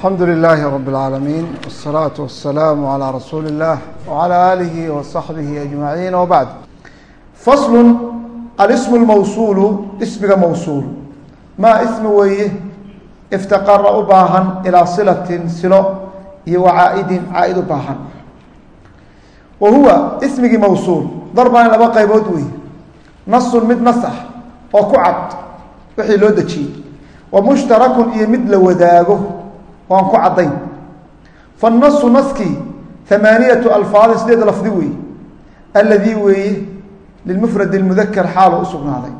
alxamdu لlaahi rab اlcaalamiin wالsalaaةu waلsalaamu عalى rasuuli الlah wعalى alihi waصaxbihi aجmaciin wbacd faslu alismu اlmawsuulu ismiga mawsuul maa ismi weeye iftaqara u baahan ilaa silatin silo iyo wacaa'idin caa-id u baahan wa huwa ismigii mawsuul darbaan laba qaybood wey nasun mid nas ah oo ku cad wixii loo dejiyey wa mushtarakun iyo mid la wadaago waan ku caddayn. Faannasu naskii amaaniyatu alfaadin sideed lafdi weeye alladii weeye lilmufradi lmudakar xaalu u sugnaaday.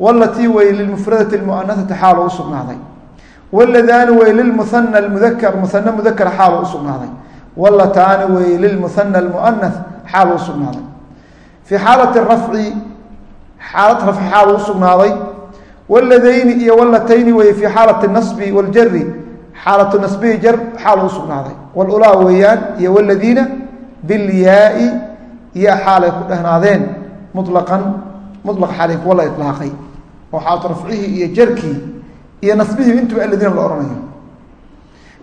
Walatii weeye lilmufradati lmuanasati xaalu u sugnaaday. Waladaani weeye lilmuhana lmudakar muhane mudakar xaalu u sugnaaday. Walataani weeye lilmuhana almuanas xaalu u sugnaaday. Fii xaalati rafci xaalad rafci xaalu u sugnaaday. Waladayni iyo walatayni weeye fii xaalati nasbi waljari xaalatu nasbihi jar xaalu usugnaaday walulaa weeyaan iyo waladiina bilyaai iyo xaalay ku dhehnaadeen mulaqan mulaq xaalay kuwa la ilaaqay oo xaalatu rafcihii iyo jarkii iyo nasbihii intuba aladiina la ohanayo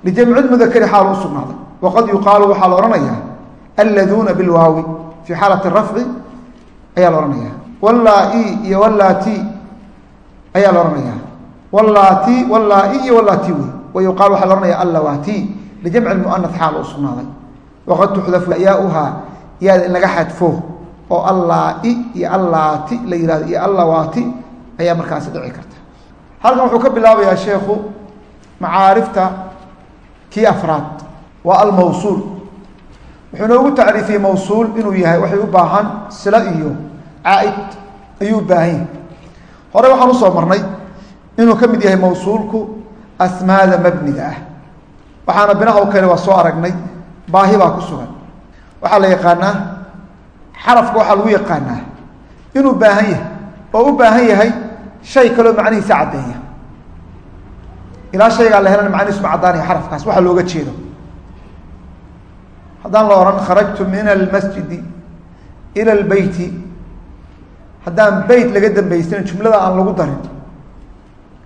lijamci mudakari xaalu usugnaaday waqad yuqaalu waxaa la ohanayaa alladuuna bilwaawi fii xaalati rafci ayaa la ohanaya wallaa-i iyo wallati ayaa la ohanaya wallati wallaa-i iyo wallati wey wayuqaal waxaa la ohanaya allawati lijamci muana xaal u sugnaaday waqad tuxdafu yaauhaa yaada in laga xadfo oo allaa-i iyo allaati la yihahdo iyo allawaati ayaa markaasi dhici karta halkan wuxuu ka bilaabayaa sheekhu macaarifta kii afraad waa almawsuul wuxuu noogu tacriifiyey mawsuul inuu yahay waxay u baahan silo iyo caa-id ayuu baahan yahay hore waxaan u soo marnay inuu ka mid yahay mawsuulku asmaada mabniga ah. Waxaana binaha u keena waa soo aragnay baahi baa ku sugan. Waxaa la yaqaanaa xarafka waxaa lagu yaqaanaa inuu baahan yahay oo u baahan yahay shay kaloo macnihiisa caddeeya. Ilaa shaygaa la helana macnihiisu ma caddaanaya xarafkaas waxaa looga jeedo. Haddaan la ohan kharajtu min almasjidi ila albeyti haddaan beyt laga dambaysan jumlada aan lagu darin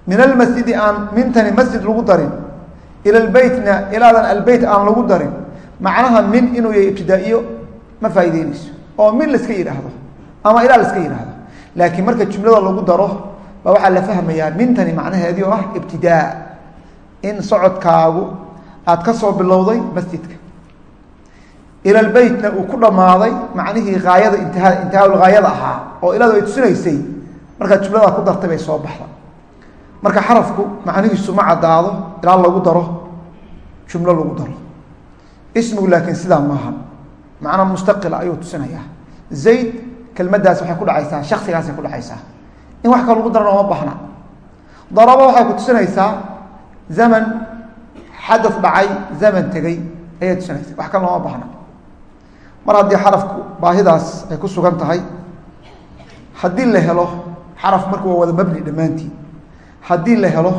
min almasjidi aan mintani masjid lagu darin ila lbeytna ilaadan albeyt aan lagu darin. Macnaha min inuu yahay ibtidaa'iyo ma faa'ideyneyso oo min laska yidhaahdo ama ilaa laska yidhaahdo. Laakiin marka jumlada lagu daro baa waxaa la fahmayaa mintani macnaheedii oo ah ibtidaa. In socodkaagu aad ka soo bilowday masjidka ila lbeytna uu ku dhammaaday macnihii haayada intihaa intihaaulhaayada ahaa oo ilaadu ay tusinaysay markaad jumladaa ku dartay bay soo baxda marka xarafku macnihiisu ma caddaado ilaa lagu daro jumlo lagu daro. Ismigu laakiin sidaa maaha. Macna mustaqila ayuu tusinayaa. Zayd kelmaddaas waxay ku dhacaysaa shaksigaasay ku dhacaysaa. In wax kal lagu darana oma baxna darabo waxay ku tusinaysaa zaman xadad dhacay zaman tegey ayay tusinaysaa. Wax kal looma baxna mar haddii xarafku baahidaas ay ku sugan tahay haddii la helo xaraf marka waa wada mabni dhammaantii haddii la helo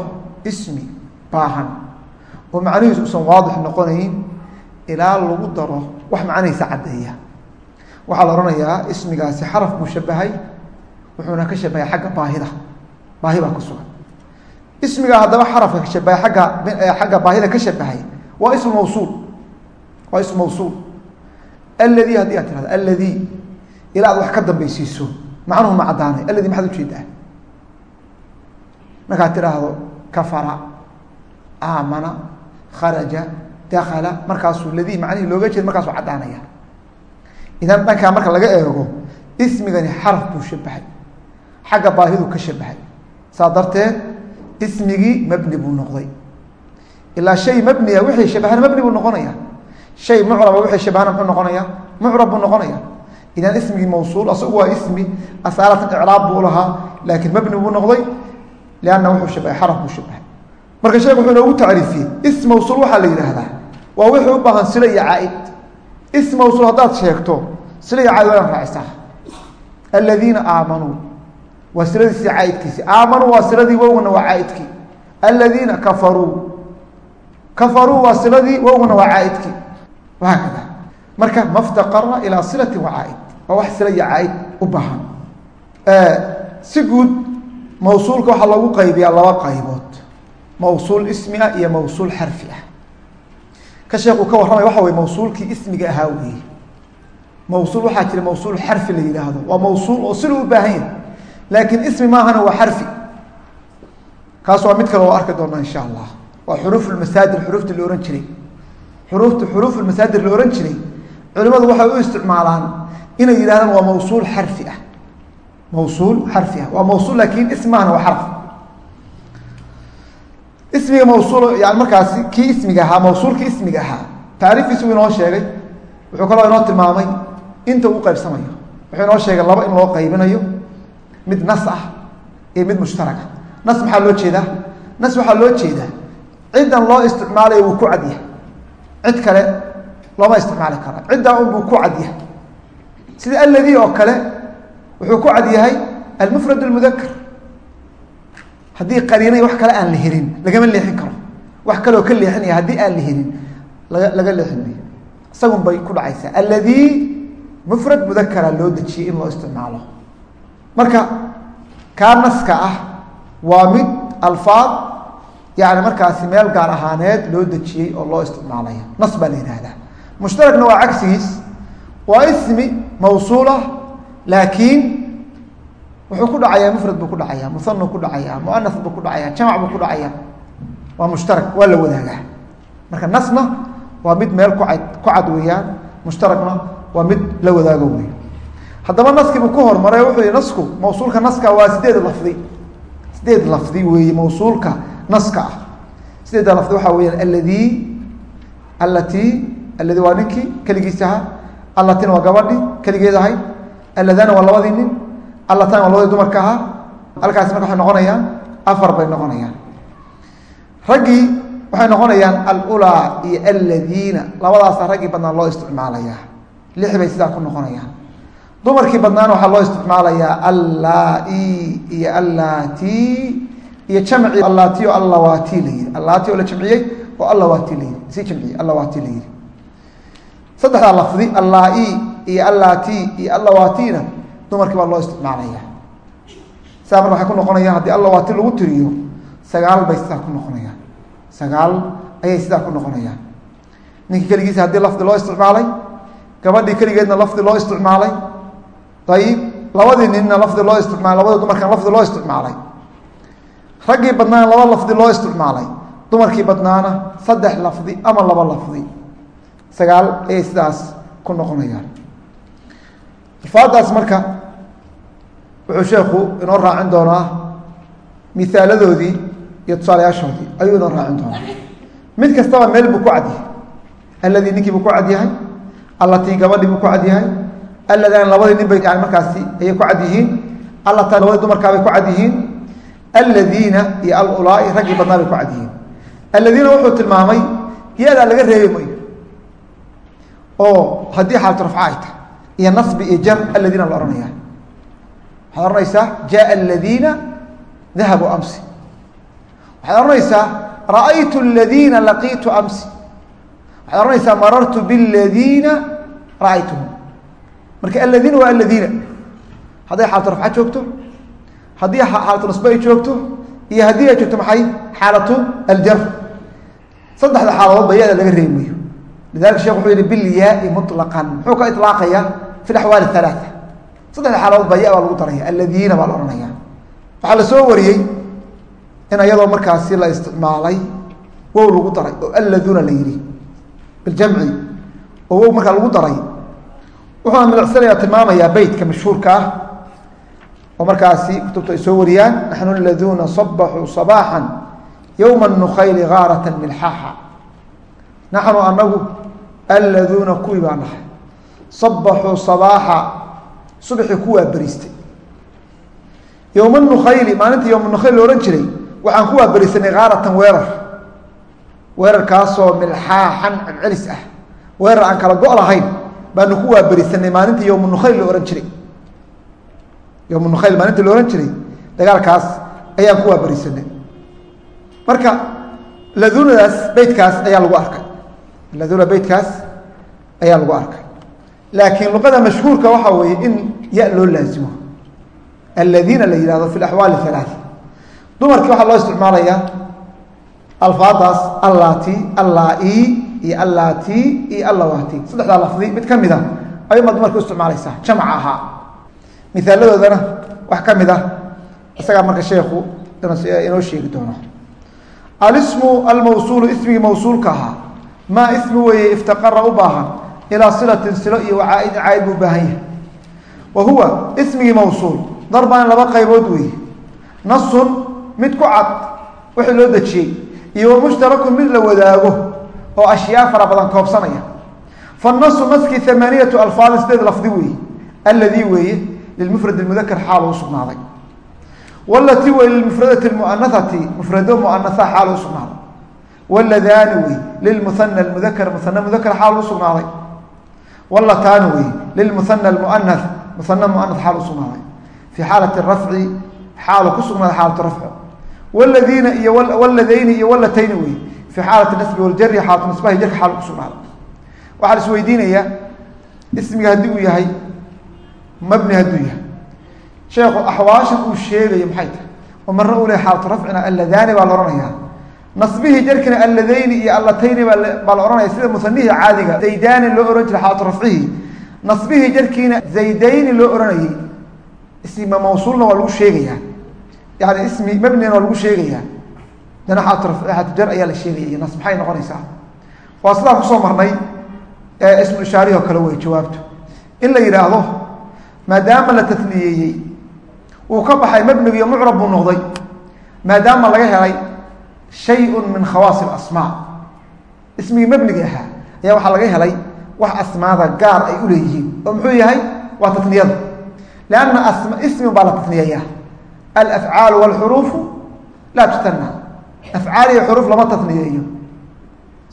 ismi baahan oo macnihiisu usan waadix noqonayn ilaa lagu daro wax macnihiisa caddeeya. Waxaa la ohanayaa ismigaasi xaraf buu shabahay wuxuuna ka shabahay xagga baahida. Baahi baa ku sugan. Ismigaa haddaba xarafka ka shabahay agga xagga baahida ka shabahay waa ismu mawsuul. Waa ismu mawsuul. Alladii haddii aad tirahdo alladii ilaa aad wax ka dambaysiiso macnuhu ma caddaanay alladii maxaad u jeedaa markaad tidhaahdo kafara aamana kharaja dakala markaasuu ladii macnihii looga jeeda markaasuu caddaanaya. Idan dhankaa marka laga eego ismigani xaraf buu shabahay xagga baahidu ka shabahay saa darteed ismigii mabni buu noqday. Ilaa shay mabniya wixii shabahana mabni buu noqonaya. Shay mucraba wixii shabahana muxuu noqonaya? Mucrab buu noqonaya. Idan ismigii mawsuul asagu waa ismi asaalatan icraab buu lahaa laakiin mabni buu noqday lianna wuxuu shabahay xaraf buu shabahay marka sheekh wuxuu inoogu tacriifiyey ism mawsuul waxaa la yidhaahdaa waa wixii u baahan silo iyo caa-id ism mawsuul haddaad sheegto silo iyo caaid inaad raacisaa aladiina aamanuu waa siladiisi caaidkiisi aamanuu waa siladii wowgana waa caaidkii aladiina kafaruu kafaruu waa siladii wowgana waa caaidkii wahaakada marka maftaqara ilaa silati wa caaid waa wax sila iyo caaid u baahan si guud mawsuulka waxaa lagu qaybiyaa laba qaybood. Mawsuul ismi ah iyo mawsuul xarfi ah ka sheekuu ka warramaya waxa wey mawsuulkii ismiga ahaa weeye. Mawsuul waxaa jira mawsuul xarfi la yidhaahdo. Waa mawsuul oo siduu u baahan. Yahay laakiin ismi maahana waa xarfi. Kaas waa mid kale oo arki doona insha allah. Waa xuruuf masaadir xuruufta la ohan jiray. Xuruufta xuruuf masaadir la ohan jiray. Culimadu waxay u isticmaalaan inay yidhahdaan waa mawsuul xarfi ah mawsuul xarfi waa mawsuul laakiin ismi maahana waa xarf ismiga mawsuul yani markaasi kii ismiga ahaa mawsuulkii ismiga ahaa taariifkiisu uu inoo sheegay wuxuu kaloo inoo tilmaamay inta uu qaybsamayo wuxuu inoo sheegay laba in loo qaybinayo mid nas ah iyo mid mushtaraka nas maxaa loo jeedaa nas waxaa loo jeedaa ciddan loo isticmaalayo wuu ku cadyahay cid kale looma isticmaali karo ciddaa unbuu ku cadyahay sida alladii oo kale wuxuu ku cadyahay almufrad almudakar haddii qariinay wax kale aan la helin lagama leexin karo. Wax kaleoo ka leexinaya haddii aan la helin laga leexin mayo isagun bay ku dhacaysaa. Alladii mufrad mudakara loo dejiyey in loo isticmaalo. Marka kaa naska ah waa mid alfaad yani markaasi meel gaar ahaaneed loo dejiyey oo loo isticmaalaya. Nas baa la yihahdaa mushtarakna waa cagsigiis. Waa ismi mawsuulah laakiin wuxuu ku dhacayaa mufrad buu ku dhacaya muhanu ku dhacaya muanas buu ku dhacaya jamac buu ku dhacaya waa mushtarak waa la wadaagaa marka nasna waa mid meel kucad ku cad weeyaan. Mushtarakna waa mid la wadaago wey haddaba naskiibuu ku hormaray wuxuu yihi nasku mawsuulka naska waa sideed lafdi. Sideed lafdi weeye mawsuulka naska ah. Sideedda lafdi waxaa weyaan alladii allatii alladii waa ninkii keligiis ahaa. Allatina waa gabadhi keligeed ahayd alladana waa labadii nin allatan waa labadii dumarka ahaa halkaasi marka waxay noqonayaan afar bay noqonayaan. Raggii waxay noqonayaan alulaa iyo alladiina labadaasa raggii badnaan loo isticmaalayaa lix bay sidaa ku noqonayaan. Dumarkii badnaana waxaa loo isticmaalayaa allai iyo allati iyo jamci allati o allawati la yihi allati oo la jamciyey oo allawati la yihi si jamciyey allawati la yihi saddexdaa lafdi allai iyo allati iyo allawatina dumarkii baa loo isticmaalaya. Sidaa marka waxay ku noqonayaan haddii allawati lagu tiriyo sagaal bay sidaa ku noqonayaan. Sagaal ayay sidaa ku noqonayaan. Ninkii keligiisa haddii lafdi loo isticmaalay gabadhii keligeedna lafdi loo isticmaalay ayib labadii ninna lafdi loo isticmaalay labadii dumarkan lafdi loo isticmaalay. Raggii badnaana laba lafdi loo isticmaalay dumarkii badnaana saddex lafdi ama laba lafdi. Sagaal ayay sidaas ku noqonayaan alfaadaas marka wuxuu sheekhu inoo raacin doonaa miaaladoodii iyo tusaalayaashoodii ayuu inoo raacin doonaa. Mid kastaba meel buu ku cadyahay alladii ninkii buu ku cadyahay allatii gabadhii buu ku cadyahay alladaan labadii nin bay markaasi ayay ku cad yihiin allatan labadii dumarkaabay ku cad yihiin alladiina iyo alulaai raggii badnaa bay ku cad yihiin. Alladiina wuxuu tilmaamay yadaa laga reebi mayo oo haddii xaalatu rafca ay tahay iyo nasbi iyo jar alladiina la ohanaya waxaad ohanaysaa jaa aladiina dahabuu amsi. Waxaad ohanaysaa ra'aytu aladiina laqiitu amsi. Waxaad ohanaysaa marartu biladiina ra'aytuhum. Marka aladiina waa aladiina hadday xaalatu rafca joogto haddii xaalatu nasbe ay joogto iyo haddii ay joogto maxay? Xaalatu aljar. Saddexda xaaladood ba yada laga reebi mayo lidalika shekh wuxuu yihi bilyaai muطlaqan muxuu ka ilaaqaya fi axwaali halaaa saddexda xaaladood baa ya baa lagu daraya aladiina baa la ohanaya waxaa la soo wariyey in iyadoo markaasi la isticmaalay wow lagu daray oo alladuna la yihi biljamci oo wow markaa lagu daray wuxuuna milicsanaya tilmaamayaa beytka mashhuurka ah oo markaasi kutubtu ay soo wariyaan naxnu aladuuna sabaxuu sabaaxan yowma nukhayli gaarata milxaaxa naxnu anagu alladuuna kuwii baa nahay sabaxuu sabaaxa subaxii kuwaa beriistay yowma nukhayli maalintii yowma nukhayl la ohan jiray waxaan ku waaberisanay kaaratan weerar. Weerarkaasoo milxaaxan celcelis ah. Weerar aan kala go' lahayn baanu ku waaberisanay maalintii yowma nukhayl la ohan jiray. Yowma nukhayl maalintii la ohan jiray dagaalkaas ayaan ku waaberisanay marka ladunadaas beytkaas ayaa lagu arkay. Laduna beytkaas ayaa lagu arkay laakiin luqada mashhuurka waxaa weeye in ya loo laazimo. Aladiina la yihahdo fi axwaali halaaa dumarkii waxaa loo isticmaalayaa alfaadaas allati allai iyo allaati iyo allawati saddexdaa lafdi mid ka mid a ayumaad dumarka isticmaalaysaa jamca ahaa miaaladoodana wax ka mid ah isagaa marka sheekhu inoo sheegi doono. Alismu almawsuulu ismigii mawsuulka ahaa. Maa ismi weeye iftaqara u baahan ilaa silatin silo iyo wacaaidin caayid buu baahan yahay. Wa huwa ismigii mawsuul. Darbaan laba qaybood weeye. Nasun mid ku cad wixii loo dejiyey iyo wa mushtarakun mid la wadaago oo ashyaa fara badan koobsanaya. Fanasu naskii amaaniyatu alfaadin sideed lafdi weeye. Alladii weeye lilmufrad mudakar xaal u sugnaaday. Walatii wey lilmufradati muanahati mufrado muanaha xaal u sugnaaday. Waladaani wey lilmuhana mudakar muhana mudakar xaal u sugnaaday walataani wey lilmuhana muanah muhana muanah xaal u sugnaaday fii xaalati rafci xaalu ku sugnaaday xaalatu rafco waladiina iyo waladayni iyo walatayni wey fii xaalati nasbi waljari xaalatu nasbahi jarka xaal ku sugnaaday waxaa la isweydiinayaa ismiga haddii uu yahay mabni hadduu yahay sheekhu axwaashan uu sheegayo maxay tahay oo marna uu lehay xaalatu nasbihii jarkina alladayni iyo allatayni baa la ohanaya sida musanihii caadiga zaydaani loo ohan jiray xaalatu rafcihi. Nasbihii jarkiina zaydayni loo ohanayey ismima mawsuulna waa lagu sheegayaa. Yani ismi mabnina waa lagu sheegayaa. Dana xaalatu rafci xaalatu jar ayaa la sheegaya iyo nas maxay noqonaysaa? Waa sidaa ku soo marnay ismu ishaarihi oo kale wey jawaabtu. In la yidhaahdo maadaama la taniyeeyey uu ka baxay mabnigiiyo mucrab buu noqday. Maadaama laga helay shayun min khawaasi asmaa ismigii mabniga ahaa ayaa waxaa laga helay wax asmaada gaar ay u leeyihiin oo muxuu yahay waa taniyada lanna ismi baa la taniyeeyaa alafcaalu walxuruufu laa tutana afcaal iyo xuruuf lama taniyeeyo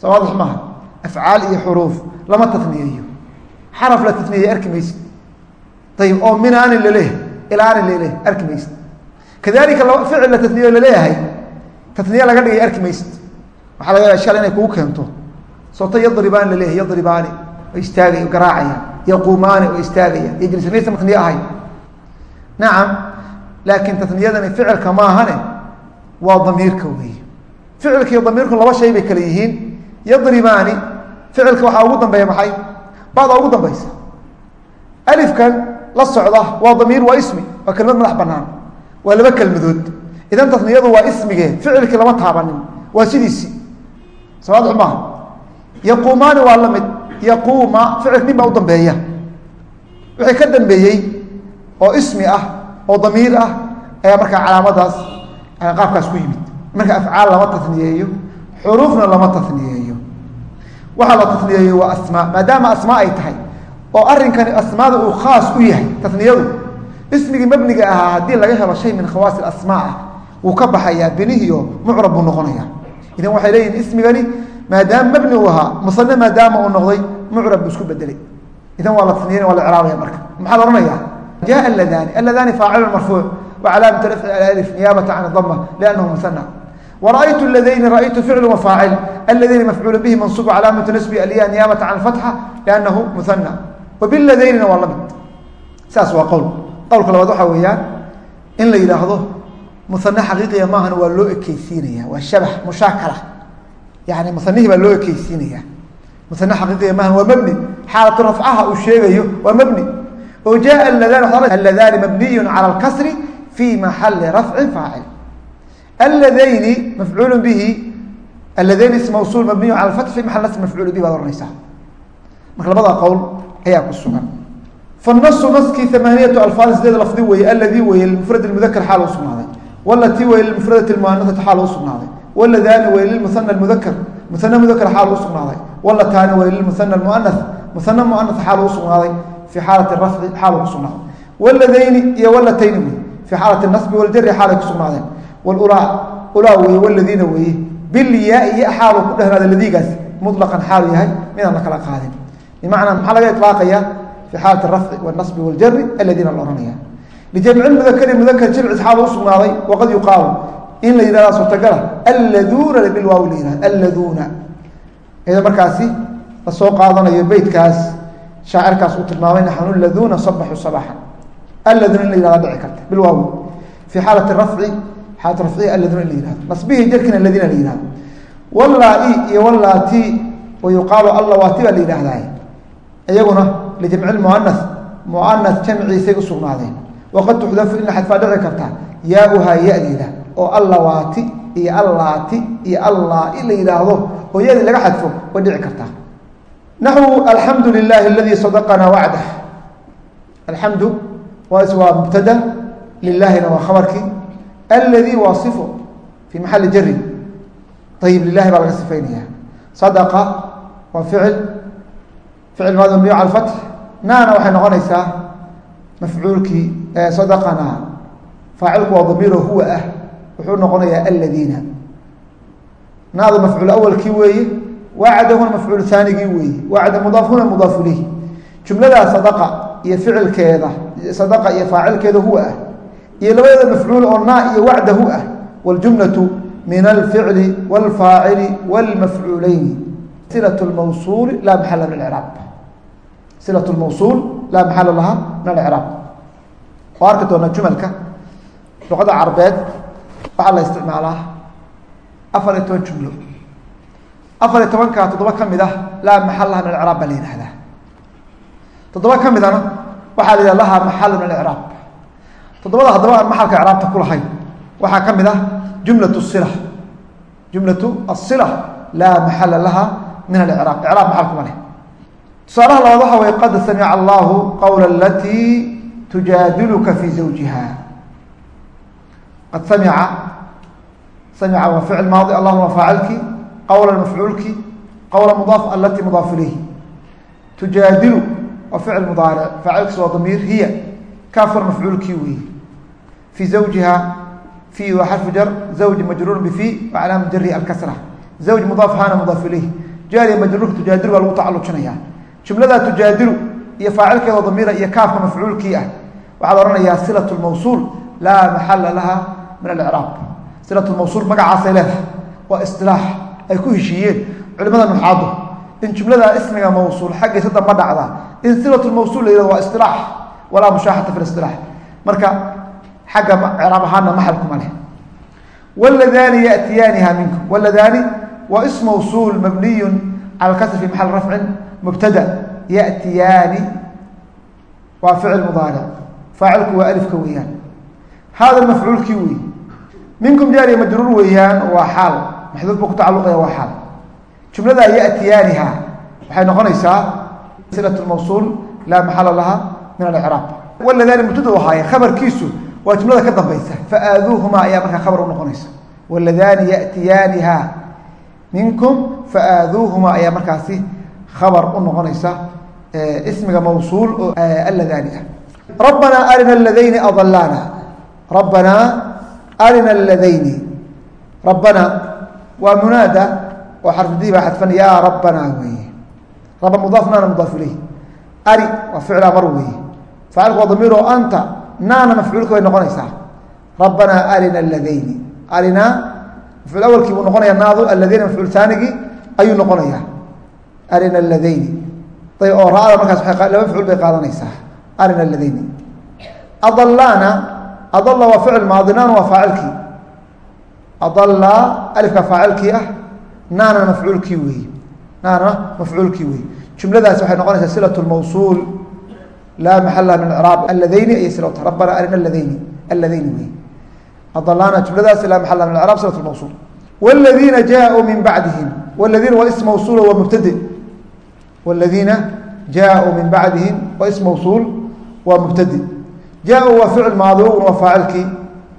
soo waadix maaha afcaal iyo xuruuf lama taniyeeyo xaraf la taniyeeya arki maysid ayib oo minaanin la leeyahay ilaanin la leeyahay arki maysid kadalika ficil la taniyeyo la leeyahay taniye laga dhigay arki maysid. Waxaa laga yaaba shal inay kugu keento. Soota yadribaani la leeyahay yadribaani oo istaagaya garaacaya yaquumaani oo istaagaya yojlisanaysa ma taniye ahay nacam laakiin taniyadani ficilka maahane waa damiirka weeye. Ficilka iyo damiirku laba shay bay kale yihiin. Yadribaani ficilka waxaa ugu dambeeya maxay? Bada ugu dambaysa. Alifkan la socda waa damiir waa ismi waa kelmad madax banaan waa laba kelmadood idan tasniyadu waa ismigee ficilkii lama taabanin waa sidiisi. Sawaadix maaha. Yaquumaani waa la mid. Yaquuma ficilka nin baa u dambeeya. Wixii ka dambeeyey oo ismi ah oo damiir ah ayaa markaa calaamadaas qaabkaas ku yimid. Marka afcaal lama taniyeeyo xuruufna lama taniyeeyo waxaa la taniyeeyo waa asmaa maadaama asmaa ay tahay oo arrinkani asmaada uu khaas u yahay taniyadu ismigii mabniga ahaa haddii laga helo shay min khawaasi asmaa ah wuu ka baxayaa benihiyo mucrab buu noqonaya idan waxay leeyihiin ismigani maadaama mabni uu ahaa musane maadaama uu noqday mucrab buu isku bedelay idan waa la tasniyan waa la craabaya marka. Maxaa la ohanaya ja aladani aladani faacilun marfuuc wacalaamat rafci alif niyaabata can dama liannahu musana wraأytu ladayni raأytu ficl wfaacil aladayni mafcuul bihi mansuub calaamatu nasbi alya niyaabata can fatxa liannahu muana wbladaynina waa la mid. Saas waa qowl. Qowlka labaad waxaa weeyaan muhane xaqiiqiya maahan waa loo ekeysiinaya waa shabh mushaakala. Yani muhanihii baa loo ekeysiinaya muhane xaqiiqiya maahan waa mabni. Xaalatu rafcaha uu sheegayo waa mabni. Oo jaa aladani mabniy calى اlkasri fi maxali rafci faacil. Aladayni mafcuul bihi aladayni ism mawsul mabniy cala fath fi nas mafcuul bihi baad ohanaysaa marka labada qowl ayaa ku sugan. Fanasu naskii amaaniyatu alfaad sideed lafdi weeye aladii weye lmufrad mudakar xaal u sugnaaday walatii weye lilmufradati muanasati xaal u sugnaaday. Waladaani weye lilmuhana mudakar muhane mudakar xaal u sugnaaday. Walataani weye lilmuhana muanas muhane muanas xaal u sugnaaday. Fi xaalati rafci xaal ku sugnaaday. Waladayni iyo walatayni wey. Fi xaalati nasbi waljari xaalay ku sugnaadeen wlulaa ulaa weye waladiina weeye bilyaai ya xaalu ku dhehnaada ladigaas. Mulaqan xaalu yahay. Midaan la kala qaadin. Bimacnaa maxaa laga ilaaqaya fi xaalati rafci wاnasbi waljari aladiina la ohanaya lijamci mudakari mudakar jimcis xaal u waqad yuqaalu in la yihahda suurtagala alladuna bilwaawi la yihahda alladuna iyadoo markaasi la soo qaadanayo beytkaas shaacirkaas uu tilmaamay naxnu laduna sabaxu sabaxan alladuna in la yihahda dhici karta bilwaawi fi xaalati rafci xaalatu rafciya alladuna in la yihahdo nasbihii jarkina aladiina la yihahdo wallaa-i iyo wallaati wa yuqaalu allawaati baa la yidhaahdaa iyaguna lijamci muanas muanas jamciisay usugnaadeen waqad tuxdafu in la xadfaa dhici karta yaa-uhaa ya-deeda oo allawaati iyo allaati iyo allaa in la yidhaahdo oo ya-dii laga xadfo way dhici kartaa naxwu alxamdu lilahi aladii sadaqanaa wacdah alxamdu waa mubtada lilahina waa khabarkii alladii waa sifo fii maxali jari ayib lilahi baa laga sifaynaya sadaqa waa ficil ficil maadi mabniyu cala fatx naana waxay mafcuulkii sadaqanaa faacilku waa damiiro huwa ah wuxuu noqonayaa aladiina naada mafcuul awalkii weeye wacdahuna mafcuul taanigii weeye wacda mudaafuna mudaafu ilayh jumladaa sadaqa iyo ficilkeeda sadaqa iyo faacilkeeda huwa ah iyo labadooda mafcuul oo naa iyo wacdahu ah waljumlatu min alficli wاlfaacili wاlmafcuuleyni sila mawsuuli laa maala lcraab sila mawsuul laa maxala laha min acraab oo arki doona jumalka luqada carbeed waxaa la isticmaalaa afar iyo toban jumlo. Afar iyo tobankaa toddoba ka mid ah laa maxalaha min acraab baa la yidhahdaa toddoba ka midana waxaa la yidhah lahaa maxalu min acraab toddobada haddaba aan maxalka icraabta ku lahayn waxaa ka mid ah jumlatu sila jumlatu asila laa maxala laha min alcraab icraab maxal kuma leh tusaalaha labaad waxa way qad samica allahu qawla alatii tujaadiluka fi zawjiha. Qad samica samica waa ficil maadi allahuma waa faacilki qawla mafcuulki qawla mudaaf alati mudaaf ilayhi. Tujaadilu waa ficil mudaaric faacilkiis waa damiir hiya kaafar mafcuulkii weeye fi zawjiha fi waa xarfu jar zawj majruur bifi wa calaama jari alkasra. Zawj mudaaf hana mudaaf ilayh jaariya majruurka tujaadilu baa lagu tacalujinaya jumladaa tujaadilu iyo faacilkeeda damiira iyo kaafka mafcuulkii ah. Waxaad ohanayaa silat lmawsuul laa maxala laha min alcraab silat lmawsuul magacaasay leedahay. Waa isilaax ay ku heshiiyeen. Culimada nuxaadu in jumladaa ismiga mawsuul xaggiisa damba dhacda in silat lmawsuul la yihahdo waa isilaax walaa mushaaxata fi lisilaax marka xagga craab ahaana maxal kuma leh. Wladaani yatiyaaniha minkum. Wladaani waa ism mawsuul cala kasr fi maxal rafcin mubtada yatiyaani waa ficil mudaaric faacilku waa alifka weeyaan. Hada mafcuulkii wey minkum jaariya majruur weeyaan waa xaal. Maxduud buu ku tacaluqaya waa xaal. Jumladaa yatiyaaniha waxay noqonaysaa silat mawsuul laa maxala laha min alcraab wladaani mubtada ahaaye khabarkiisu waa jumlada ka dambaysa. Faaaduuhuma ayaa markaa khabar u noqonaysa. Wladaani yatiyaaniha minkum faaaduuhuma ayaa markaasi khabar u noqonaysa ismiga mawsuul oo aladaani ah. Rabbanaa arina aladayni adalaana rabbanaa arina aladayni rabbana waa munaada oo xarfudii baa xadfan yaa rabbanaa weeye. Rabba mudaaf naana mudaaf ilayh. Ari waa ficl amar weeye. Faacilku waa damiir oo anta naana mafcuulka bay noqonaysaa. Rabbanaa arina aladayni arinaa mafcuul awalkii buu noqonaya naadu aladayni mafcuul taanigii ayuu noqonayaa arina aladayni ayb oo ra'ada markaas laba mafcuul bay qaadanaysaa arina aladayni adalaana adalla waa ficil maadi naana waa faacilkii adalla alifka faacilkii ah naana mafcuulkii weeye naana mafcuulkii weeye jumladaasi waxay noqonaysaa silat lmawsuul laa maxala min craab aladayni ayay silata rabbana arina aladayni aladayni wey adalaana jumladaasi laa maxala min craab silat mawsuul wladiina jaauu min bacdihim wladiina waa ism mawsuul waa mubtade wladiina jaauu min bacdihim waa ism mawsuul waa mubtade jaauu waa ficil maadiun waa faacilkii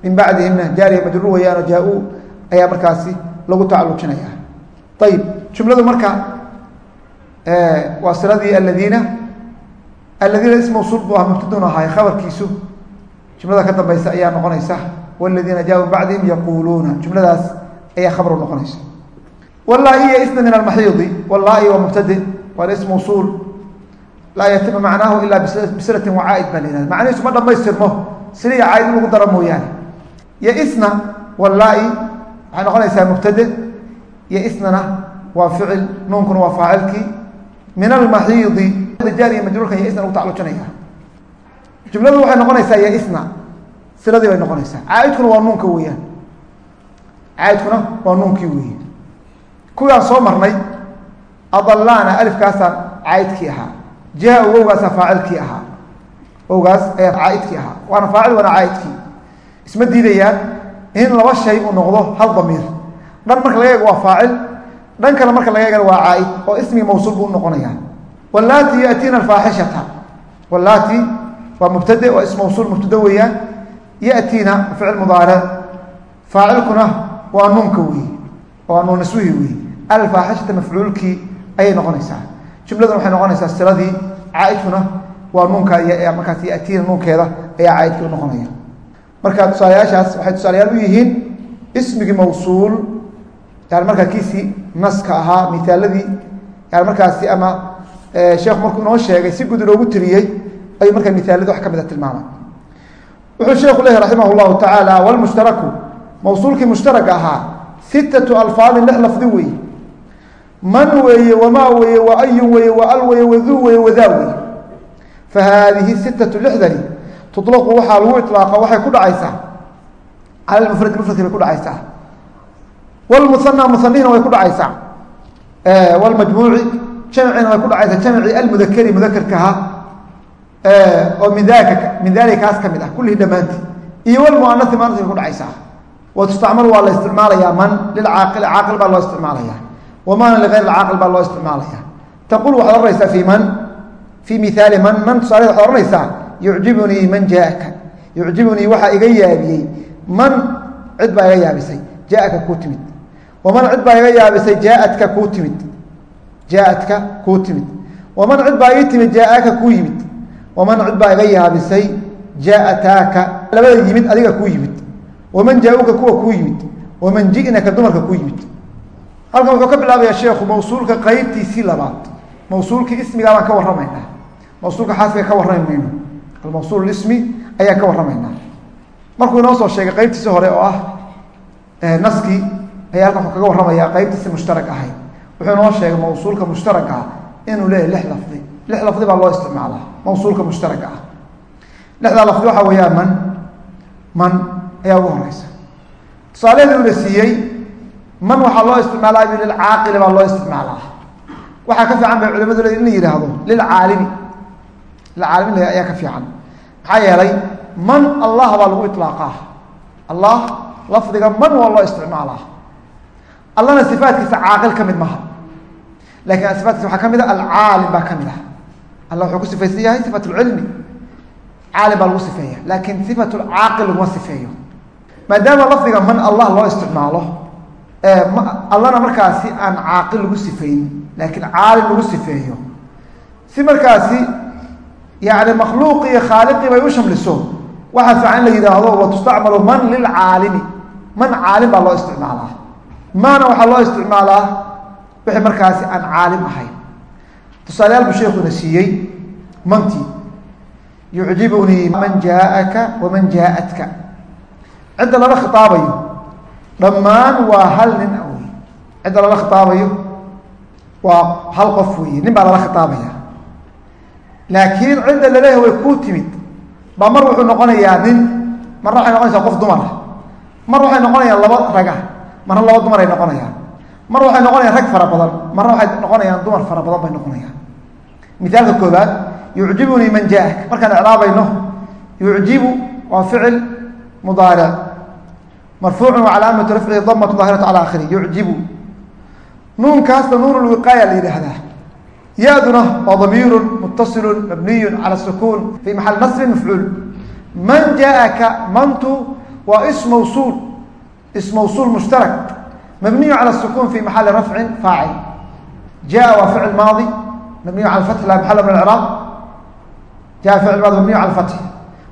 min bacdihimna jaariya majruur weyaano jaa-uu ayaa markaasi lagu tacalujinaya ayib jumladu marka waa siladii aladiina aladiina ism mawsuul buu ah mubtadun ahaay khabarkiisu jumlada ka dambaysa ayaa noqonaysa wladiina jaauu bacdihim yaquuluuna jumladaas ayaa khabar u noqonaysa wallaahi yaisna min almaxiidi wallaahi waa mubtade waa ism mawsuul laa yatimu macnaahu ilaa bisilati wacaaid baa la yihahda macnihiisu ma dhamaystirmo siliya caaid lagu daro mooyaane yaisna wallaahi waxay noqonaysaa mubtade yaisnana waa ficil nuunkuna waa faacilkii min almaxiidi jaariya majruurkan yaisna lagu tacalujinaya jumladu waxay noqonaysaa yaisna siladii bay noqonaysaa. Caaidkuna waa nuunka weeyaan. Caaidkuna waa nuunkii weeye kuwaan soo marnay adalaana alifkaasaan caaidkii ahaa. Jaa wowgaasa faacilkii ahaa. Wowgaas ayaa caaidkii ahaa. Waana faacil waana caaidkii isma diidayaan in laba shay uu noqdo hal damiir. Dhan marka laga eego waa faacil dhan kale marka laga eegana waa caaid oo ismigi mawsuul buu unoqonaya walaati yatiina alfaaxishata walaati waa mubtade waa ism mawsuul mubtade weeyaan yatiina ficil mudaaric faacilkuna waa nuunka wey waa nuun niswihi wey alfaaxishata mafcuulkii ayay noqonaysaa. Jumladan waxay noqonaysaa siladii caaidkuna waa nuunka markaas yatiina nuunkeeda ayaa caaidkii unoqonaya marka tusaalayaashaas waxay tusaalayaal u yihiin ismigii mawsuul yani markaa kiisii naska ahaa misaaladii yani markaasi ama sheekhu markuu inoo sheegay si guud inoogu ayuu markaa misaalada wax ka mida tilmaamay wuxuu sheekhu leeyahy raximah llahu tacaala walmushtaraku mawsuulkii mushtarag ahaa sittatu alfaadin lix lafdi weeye man weeye wamaa weeye wa ayun weeye wa al weeye waduu weeye wadaa weeye. Fa haadihi sittatu lixdani tulaqu waxaa lagu iطlaaqa waxay ku dhacaysaa. Cala mufradi mufradki bay ku dhacaysaa. Wlmuana musanihina way ku dhacaysaa. Wlmajmuuci jamcina way ku dhacaysaa. Jamci almudakeri mudakerkaha oo min daka min dalikaas ka mid ah kullihi dhammaantii iyo wlmuanai muanasi bay ku dhacaysaa. Wa waa la isticmaalayaa man lilcaaqili caaqil baa loo isticmaalaya wamana ligayr caaqil baa loo isticmaalaya taqul waxaad ohanaysaa fi man? Fii miaali man? Man tusaale waxaad ohanaysaa yucjibunii man jaaka yucjibunii waxaa iga yaabiyey man cid baa iga yaabisay jaaka kuu timid. Waman cid baa iga yaabisay jaaadka kuu timid. Jaaadka kuu timid. Waman cid baa ii timid jaaaka kuu yimid waman cid baa iga yaabisay jaataaka labada yimid adiga kuu yimid waman jaa-uka kuwa kuu yimid waman ji'naka dumarka wuxuu ka bilaabaya sheekhu mawsuulka qeybtiisii labaad mawsuulkii ismigaa baan ka warramaynaa mawsuulka xaaska ka warrami mayno almawsuul ismi ayaan ka warramaynaa markuu inoo soo sheegay qeybtiisi hore oo ah naskii ayaa halkan wuxuu kaga warramaya qeybtiisi mushtarag ahayd wuxuu inoo sheegay mawsuulka mushtarag ah inuu leeyahy lix lafdi lix lafdi baa loo isticmaalaa mawsuulka mushtaraga ah. Lixdaa lafdi waxaa weeyaan man man ayaa ugu horeysa. Tusaalehedii una siiyey man waxaa loo isticmaalaa lilcaaqili baa loo isticmaalaa. Waxaa ka fiican bay culimadu le in la yidhaahdo lilcaalimi lilcaalimi ayaa ka fiican. Maxaa yeelay man allah baa lagu ilaaqaa allah lafdiga man waa loo isticmaalaa. Allana sifaatkiisa caaqil ka mid maha. Lakin sifaatkiisa waxaa ka mid a alcaalim baa ka mid ah alla wuxuu ku sifaysan yahay sifat lcilmi caalim baa lagu sifeeya laakin sifat lcaaqil laguma sifeeyo. Maadaama lafdiga man allah loo isticmaalo allana markaasi aan caaqil lagu sifeyn laakiin caalim lagu sifeeyo. Si markaasi yani makhluuqi iyo khaaliqii bay u shamliso waxaa fiican in la yidhaahdo wa tustacmalu man lilcaalimi man caalim baa loo isticmaalaa. Maana waxaa loo isticmaalaa wixii markaasi aan caalim ahayn tusaalayaal buu sheekuna siiyey manti yucjibunii man jaaaka waman jaaadka cidda lala khitaabayo dhammaan waa hal nin a wey cidda lala khitaabayo waa hal qof weeye nin baa lala khitaabaya laakiin cidda la leeyahay way kuu timid. Baa mar wuxuu noqonayaa nin marna waxay noqonaysaa qof dumar ah. Mar waxay noqonayaan laba raga marna laba dumar ay noqonayaan mar waxay noqonayaan rag fara badan marna waxay noqonayaan dumar fara badan bay noqonayaan. Mithaalka koobaad yucjibunii man jaaak markaan icraabayno yucjibu waa ficil mudaaric marfuucun wa calaamatu rafcihi damatu daahiratu cala akhiri yucjibu nuunkaasna nuun lwiqaaya la yidhaahdaa. Ya-duna waa damiirun muttasilun mabniyun cala sukuun fi maxal nasbin mafcuul. Man jaaaka mantu waa is mawsuul is mawsuul mushtarak mabniyu cala sukuun fi maxali rafcin faacil jaa waa ficil maadi mabniyu cala fathi la maxala min icraab jaa ficil maadi mabniyu cala fathi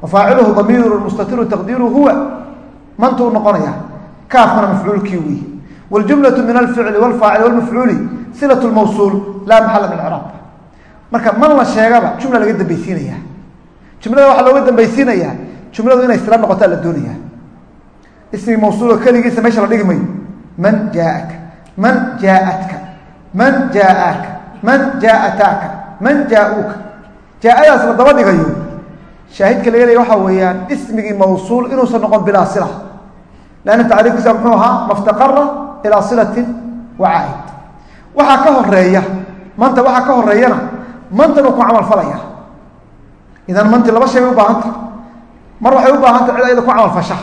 wa faaciluhu damiirun mustatiru taqdiiru huwa mantu u noqonaya kaafkuna mafcuulkii wey wاljumlaة min alficli wاlfaacili wاlmafcuuli silaة اlmawsuul laa maxala min icraab marka man la sheegaba jumla laga dambaysiinaya jumlada waxaa looga dambaysiinaya jumladu inay sila noqotaa la doonaya ismigi mawsuulo keligiisa meesha la dhigi mayo man jaaaka man jaaadka man jaaaka man jaaataaka man jaa-uuka jaa-adaas la daba dhigayo shaahidka laga leeya waxaa weeyaan ismigii mawsuul inuusan noqon bilaa sila. Lanna tacriifkiisa muxuu ahaa maftaqara ilaa silatin wa caaid waxaa ka horreeya manta waxaa ka horeeyana mantan uu ku camal falaya. Idan manti laba shay bay u baahanta mar waxay u baahanta cid ayada ku camal fasha.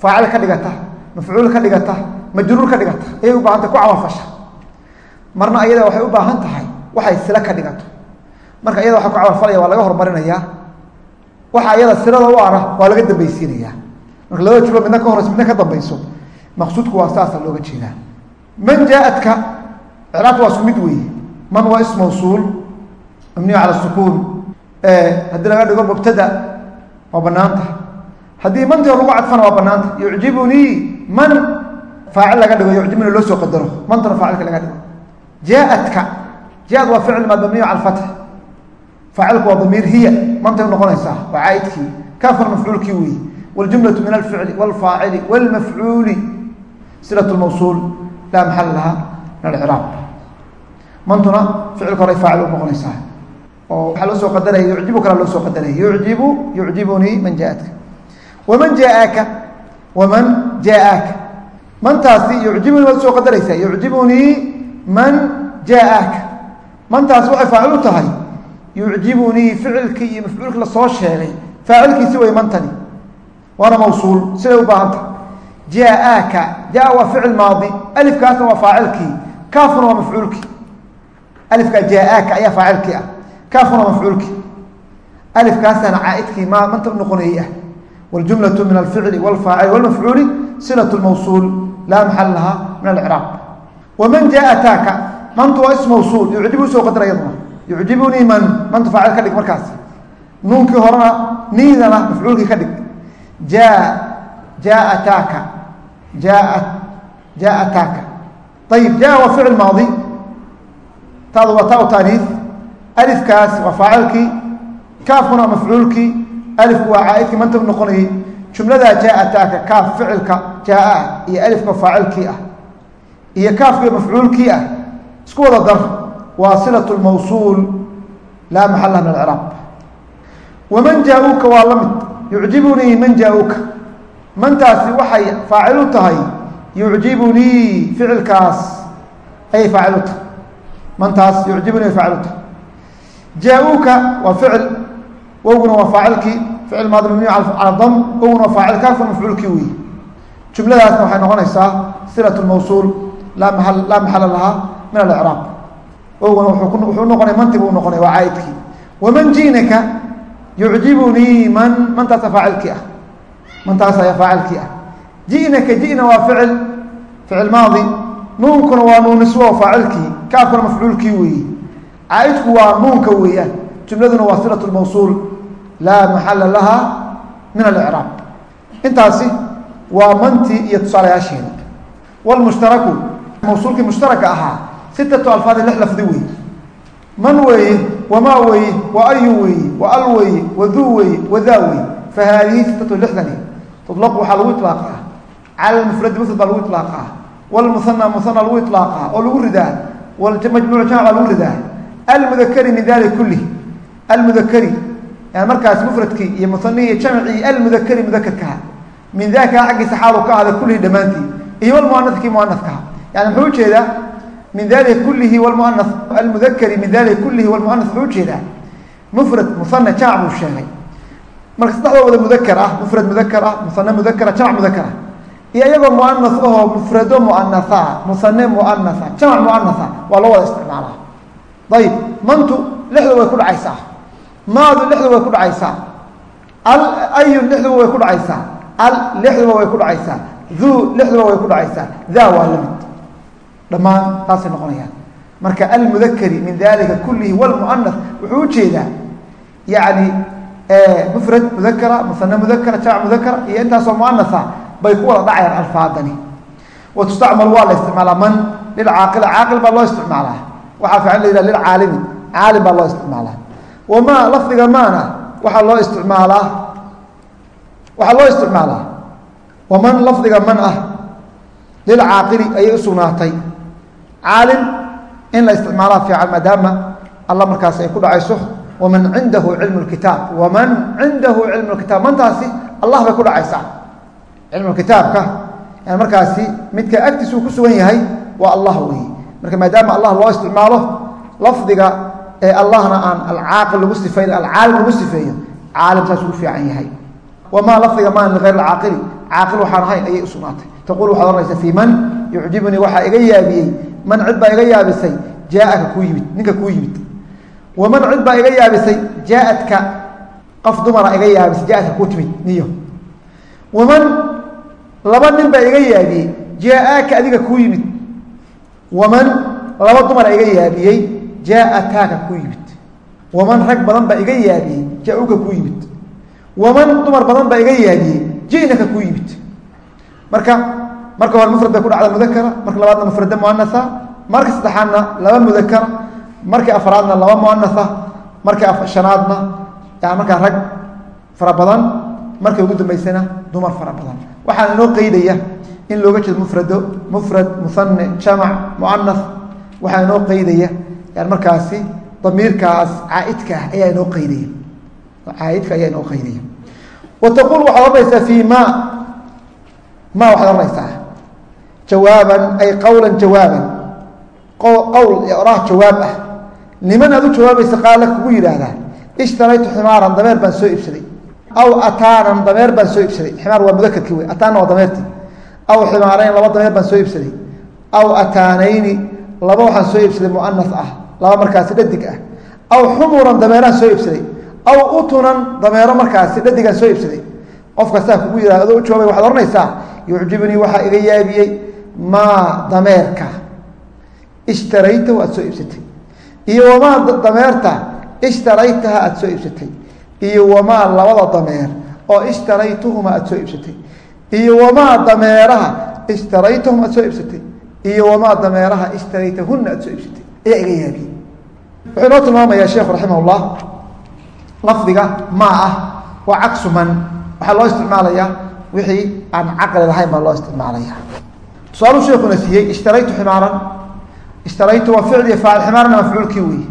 Faacil ka dhigata mafcuul ka dhigata majruur ka dhigata ayay u baahanta ku camal fasha marna ayada waxay u baahan tahay waxay sila ka dhigato. Marka iyada waxa ku camal falaya waa laga horumarinayaa waxa ayada silada u ara waa laga dambaysiinaya marka labada jumlo midna ka horeyso midna ka dambayso maqsuudku waa saasa looga jeedaa. Man jaaadka craabta waa isku mid weeye. Man waa mawsuul mabniyu cala sukuun. Haddii laga dhigo mubtada waa banaanta haddii mantii lagu cadfana waa banaanta yucjibunii man faacil laga dhigo yucjibuna loo soo qadaro mantana faacilka laga dhigo. Jaaadka jaaad waa ficil mabamiyo cala alfatx faacilku waa damiir hiya mantay u noqonaysaa waa caaidkii kaafar mafcuulkii weeye waljumlatu min alficli walfaacili walmafcuuli silat lmawsuul laa maxal laha min alciraab mantuna ficilka hore faacil u noqonaysaa. Oo waxaa loo soo qadaraya yucjibu kala loo soo qadaraya yucjibu yucjibunii man jaaadka waman jaaaka waman jaaaka mantaasi yucjibunii waad soo qadaraysaa yucjibunii man jaaaka mantaasi waxay faacil u tahay yucjibunii ficilkii iyo mafcuulkii lasoo sheegay faacilkiisi way mantani waana mawsuul siday u baahanta jaaaka jaa waa ficil maadi alifkaasna waa faacilkii kaafuna waa mafcuulkii alifkaa jaaaka ayaa faacilkii ah kaafuna waa mafcuulkii alifkaasana caaidkii ma manta u noqonayey ah wاljumlaة min alficli wاlfaacili wاlmafcuuli silaة mawsuul laa maxal laha min alcraab waman jaa ataaka mantu waa is mawsuul yucjibu soo qadar yaduna yucjibunii man manta faacil ka dhig markaas nuunkii horena niidana mafcuulkii ka dhig jaa jaataaka jaa jaataaka ayib jaa waa ficil maadi taadu waa taa taaniif alifkaas waa faacilkii kaafkuna mafcuulkii alifku waa caaidkii manta u noqonayey jumladaa jaataaka kaaf ficilka jaa iyo alifka faacilkii ah iyo kaafkii mafcuulkii ah isku wada dar. Waa silaة mawsuul laa maxalaha min acraab waman jaa-uuka waa la mid. Yucjibunii man jaa-uuka. Mantaasi waxay faacil u tahay. Yucjibunii ficilkaas ayay faacil u tahay. Mantaas yucjibunii ay faacil u tahay. Jaa-uuka waa ficil wowguna waa faacilkii ficil maadi mabniyu cala dam wowguna waa faacil kaafka mafcuulkii weyi jumladaasna waxay noqonaysaa silaة mawsuul laa maa laa maxala lahaa min alcraab wowguna wuxuu noqonay manti buu noqonay waa caaidkii waman jiinaka yucjibunii man mantaasa faacilkii ah mantaas ayaa faacilkii ah ji'naka ji'na waa ficil ficil maadi nuunkuna waa nuuniswo faacilkii kaafkuna mafcuulkii weeyi caaidku waa nuunka weeyaan jumladuna waa silaة mawsuul laa maxala laha min alcraab intaasi waa manti iyo tusaalayaasheeda wlmushtaraku mawsuulkii mushtaraka ahaa sittatu alfaadi lix lafdi weeye man weeye wamaa weeye wa ayu weeye wa al weeye waduu weeye wadaa weeye fa haadihi sittatu lixdani tudlaqu waxaa lagu iطlaaqaa cala mufradi mufrad baa lagu iطlaaqaa wlmuhana muhana lagu iطlaaqaa oo lagu ridaa wmajmuuc jamac baa lagu ridaa almudakari min dalik kulih almudakari yani markaas mufradkii iyo muhanihi iyo jamcii almudakari mudakarkaha min daka xaggiisa xaalu ka ahda kullihi dhammaantii iyo wlmuanakii muanakaha yani muxuu u jeedaa min dalika kulihi wlmuana almudakari min dalika kulihi wlmuana wuxuu u jeedaa mufrad muhana jamac buu sheegay. Marka saddexdoo wada mudakar ah mufrad mudakar ah muhane mudakara jamac mudakar ah. Iyo iyagoo muanas ahoo mufrado muanahaa muhane muanaa jamac muanaa waa loo wada isticmaalaa. Ayib mantu lixdu way ku dhacaysaa maadu lixdu way ku dhacaysaa. Al ayun lixduba way ku dhacaysaa. Al lixduba way ku dhacaysaa. Duu lixduba way ku dhacaysaa. Daa waa la mid dhammaan taasay noqonayaan. Marka almudakari min dalika kulihi wlmuanas wuxuu u jeedaa yani mufrad mudakara muhane mudakara jamac mudakara iyo intaasoo muanasa bay ku wada dhacayaan alfaadani. Wa tustacmal waa la isticmaalaa. Man lilcaaqila caaqil baa loo isticmaalaa. Waxaa fiican la yidhaha lilcaalimi caalim baa loo isticmaalaa wamaa lafdiga maana waxaa loo isticmaalaa waxaa loo isticmaalaa. Waman lafdiga man ah lilcaaqili ayay usugnaatay caalim in la isticmaalaa fiican maadaama alla markaas ay ku dhacayso waman cindahu cilmu lkitaab waman cindahu cilmu lkitaab mantaasi allah bay ku dhacaysaa. Cilmu kitaabka markaasi midka agtiisa uu ku sugan yahay waa allah weeye marka maadaama allah loo isticmaalo lafdiga ee allahna aan alcaaqil lagu sifeyn alcaalim lagu sifeeyo caalim saas ugu fiican yahay. Wamaa lafdiga maan ligayr alcaaqili caaqil waxaan ahayn ayay usugnaatay taqul waxaad ohanaysa fii man yucjibunii waxaa iga yaabiyey man cid baa iga yaabisay jaaaka kuu yimid ninka kuu yimid. Waman cid baa iga yaabisay jaaadka qof dumara iga yaabisay jaaadka kuu timid niyo. Waman laba nin baa iga yaabiyey jaaaka adiga kuu yimid. Waman laba dumara iga yaabiyey jaaataaka kuu yimid. Waman rag badan baa iga yaabiyey jaa-uka kuu yimid. Waman dumar badan baa iga yaabiyey jinaka kuu yimid. Marka marka hore mufrad bay ku dhacda mudakara marka labaadna mufrada muanasa marka saddexaadna laba mudakara markii afraadna laba muanasa markii shanaadna yani markaa rag fara badan markay ugu dambaysana dumar fara badan. Waxaana inoo qeydaya in looga jeedo mufrado mufrad muhane jamac muanas waxaa inoo qeydaya yani markaasi damiirkaas caaidka ah ayaa inoo qeydaya caaidka ayaa inoo qeydaya wa taqul waxaad ohanaysaa fi ma. Ma waxaad ohanaysaa jawaaban ay qawla jawaaban. Qowl oraah jawaab ah. Niman aad u jawaabaysa qaala kugu yidhaahdaa ishtaraytu ximaaran dameer baan soo iibsaday aw ataanan dameer baan soo iibsaday ximaar waa mudakarkii wey ataanna waa dameertii. Aw ximaarayn laba dameer baan soo iibsaday aw ataanayni laba waxaan soo iibsaday muanas ah laba markaasi dhadig ah. Aw xumuran dameeraan soo iibsaday. Aw utunan dameero markaasi dhadigaan soo iibsaday. Qof kastaa kugu yihahdo adoo jawaabay waxaad ohanaysaa yucjibunii waxaa iga yaabiyey maa dameerka? Ishtaraytahu aad soo iibsatay. Iyo wamaa dameerta ishtaraytaha aad soo iibsatay. Iyo wamaa labada dameer oo ishtaraytuhuma aad soo iibsatay. Iyo wamaa dameeraha ishtaraytahum aad soo iibsatay. Iyo wamaa dameeraha ishtaraytahuna aad soo iibsatay ayaa iga yaabiyey. Wuxuu inoo tilmaamayaa sheekhu raximah llah lafdiga maa ah waa cagsu man. Waxaa loo isticmaalayaa wixii aan caqli lahayn baa loo isticmaalaya tusaaluu sheekuna siiyey ishtaraytu ximaaran. Ishtaraytu waa ficliya faacil ximaarna mafcuulkii weeye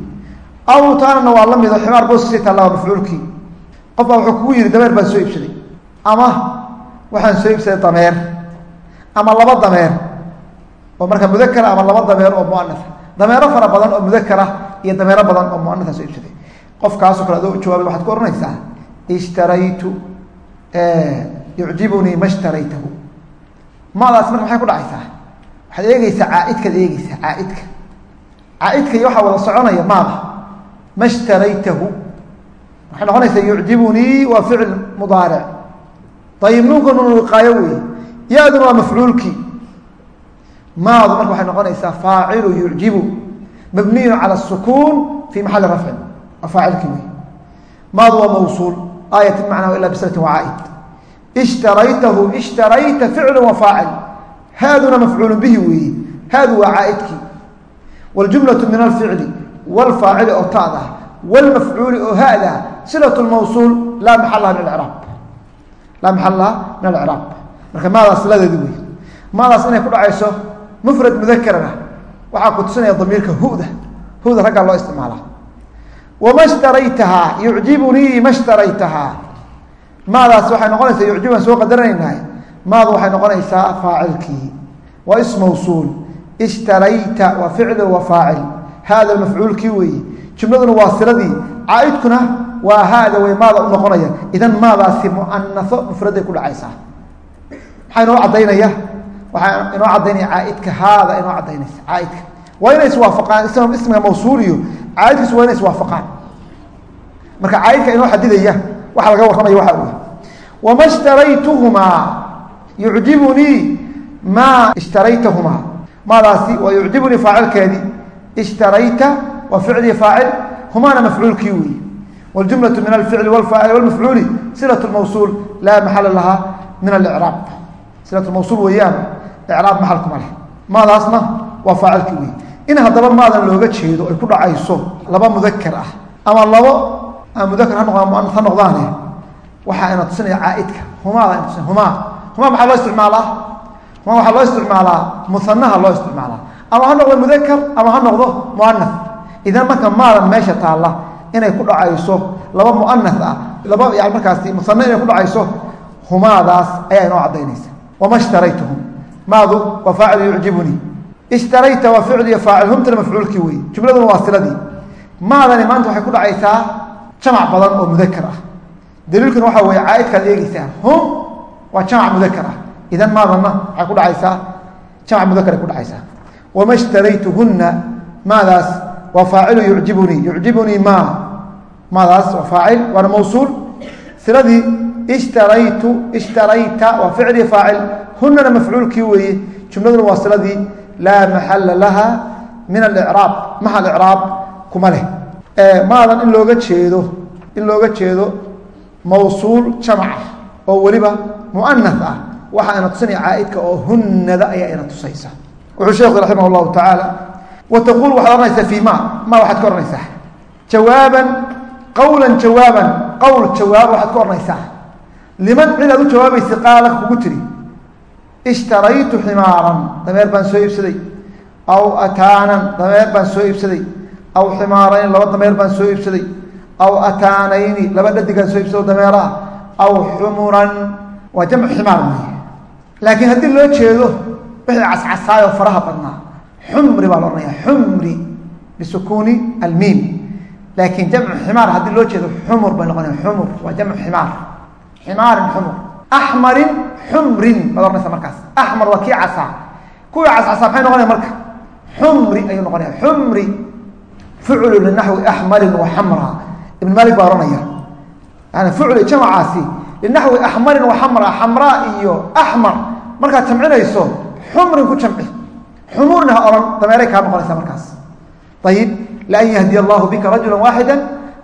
aw taanana waa la mido ximaar booskisii taalla waa mafcuulkii. Qof baa wuxuu kugu yihi dameer baan soo iibsaday. Ama waxaan soo iibsaday dameer. Ama laba dameer oo marka mudakara ama laba dameer oo muanasa dameero fara badan oo mudakara iyo dameero badan oo muanasa soo iibsaday qofkaasoo kale adoo jawaabay waxaad ku ohanaysaa ishtaraytu yucjibunii ma shtaraytahu maadaas marka maxay ku dhacaysaa? Waxaad eegeysaa caaidkaad eegeysaa caaidka. Caaidka iyo waxaa wada soconaya maada ma shtaraytahu waxay noqonaysaa yucjibunii waa ficil mudaaric. Ayib nuunka nuun wiqaayo wey ya-duna waa mafcuulkii maadu marka waxay noqonaysaa faacilu yucjibu mabniyun cala asukuun fi maxalli rafcin afaacilkii wey maadu waa mawsuul aayatin macnahu ila bisratin wacaa'id. Ishtaraytahu ishtarayta ficlu wa faacil. Haaduna mafcuulu bihi weeye haadu waa caa'idkii. Waljumlatu min alficli wlfaacili oo taad ah wlmafcuuli oo haada silat mawsuul laa maala min raab laa maxala min alcraab marka maadaas ladeedi wey maadaas inay ku dhacayso mufrad mudakarana waxaa ku tusinaya damiirka huda huda raggaa loo isticmaala. Wama shtaraytahaa yucjibunii ma shtaraytahaa maadaas waxay noqonaysaa yucjibaan soo qadaranaynaa maadu waxay noqonaysaa faacilkii. Waa is mawsuul ishtarayta waa ficlu wa faacil. Haada mafcuulkii weeye. Jumladuna waa siladii. Caaidkuna waa haada wey maada u noqonaya. Idan maadaasi muanaso mufraday ku dhacaysaa. Maxaa inoo cadaynaya waxaa inoo cadaynaya caaidka haada inoo cadaynaysa caaidka waa inay iswaafaqaan ismiga mawsuuliyo caaidkiisu waa inay iswaafaqaan marka caaidka inoo xadidaya waxa laga warramaya waxa wey wama shtaraytuhumaa yucjibunii maa ishtaraytahumaa maadaasi waa yucjibunii faacilkeedii ishtarayta waa ficlii faacil humaana mafcuulkii weeye wاljumlaةu min alficli wاlfaacil wاlmafcuuli silaة mawsuul laa maxala laha min alicraab silaة mawsuul weeyaan icraab maxalkuma leh maadaasna waa faacilkii weeye in haddaba maadan looga jeedo ay ku dhacayso laba mudakar ah ama labo mudakar ha noqdaan muanas ha noqdaane waxaa ina tusinaya caaidka. Humaada ina tusinaya humaa. Humaa maxaa loo isticmaalaa? Humaa waxaa loo isticmaalaa? Musanaha loo isticmaalaa. Ama ha noqdo mudakar ama ha noqdo muanas idan marka maadan meesha taalla inay ku dhacayso laba muanas ah laba yani markaasi musane inay ku dhacayso humaadaas ayaa inoo cadaynaysa wama shtaraytuhum maadu waa faacil yucjibunii ishtarayta waa ficl iyo faacil humtana mafcuulkii wey jumladuna waa siladii. Maadani maanta waxay ku dhacaysaa jamac badan oo mudakar ah. Daliilkuna waxaa weeye caaidkaad eegeysaa hum waa jamac mudakar ah. Idan maadanna waxay ku dhacaysaa jamac mudakar ay ku dhacaysaa. Wama ishtaraytuhunna maadaas waa faacilu yucjibunii yucjibunii ma maadaas waa faacil waana mawsuul. Siladii ishtaraytu ishtarayta waa ficl iyo faacil. Hunana mafcuulkii weeye jumladuna waa siladii laa maxala laha min alicraab maxal icraab kuma leh. Maadan in looga jeedo in looga jeedo mawsuul jamac ah oo weliba muanas ah waxa ina tusinaya caaidka oo hunada ayaa ina tusaysa. Wuxuu sheekhu raximah llahu tacaala wa taquul waxaad ohanaysaa fi ma ma waxaad ka ohanaysaa jawaaban qawlan jawaaban qowl jawaab waxaad ka ohanaysaa liman cid aad u jawaabaysa qaala kugu tiri ishtaraytu ximaaran. Dameer baan soo iibsaday. Aw ataanan. Dameer baan soo iibsaday. Aw ximaarayn. Laba dameer baan soo iibsaday. Aw ataanayni. Laba dhadigaan soo iibsado dameer ah. Aw xumuran. Waa jamc ximaar wey laakiin haddii loo jeedo wixii cascasaayoo faraha badnaa. Xumri baa la odhanaya xumri bisukuuni almiim. Laakiin jamcu ximaar haddii loo jeedo xumur bay noqonaya xumur waa jamcu ximaar ximaarin xumur axmarin xumrin baad ohanaysa markaas. Axmar waa kii casaa. Kuwii cascasaa maxay noqonaya marka? Xumri ayuu noqonaya. Xumri fuclu linaxwi axmarin wa ibn malik baa ohanaya yani fucli jamacaasi linaxwi axmarin wa xamra iyo axmar markaad jamcinayso xumrin ku jamci. Xumurna ha odhan dameeray kaa noqonaysa markaas. Ayib laan yahdiya allahu bika rajula waaxida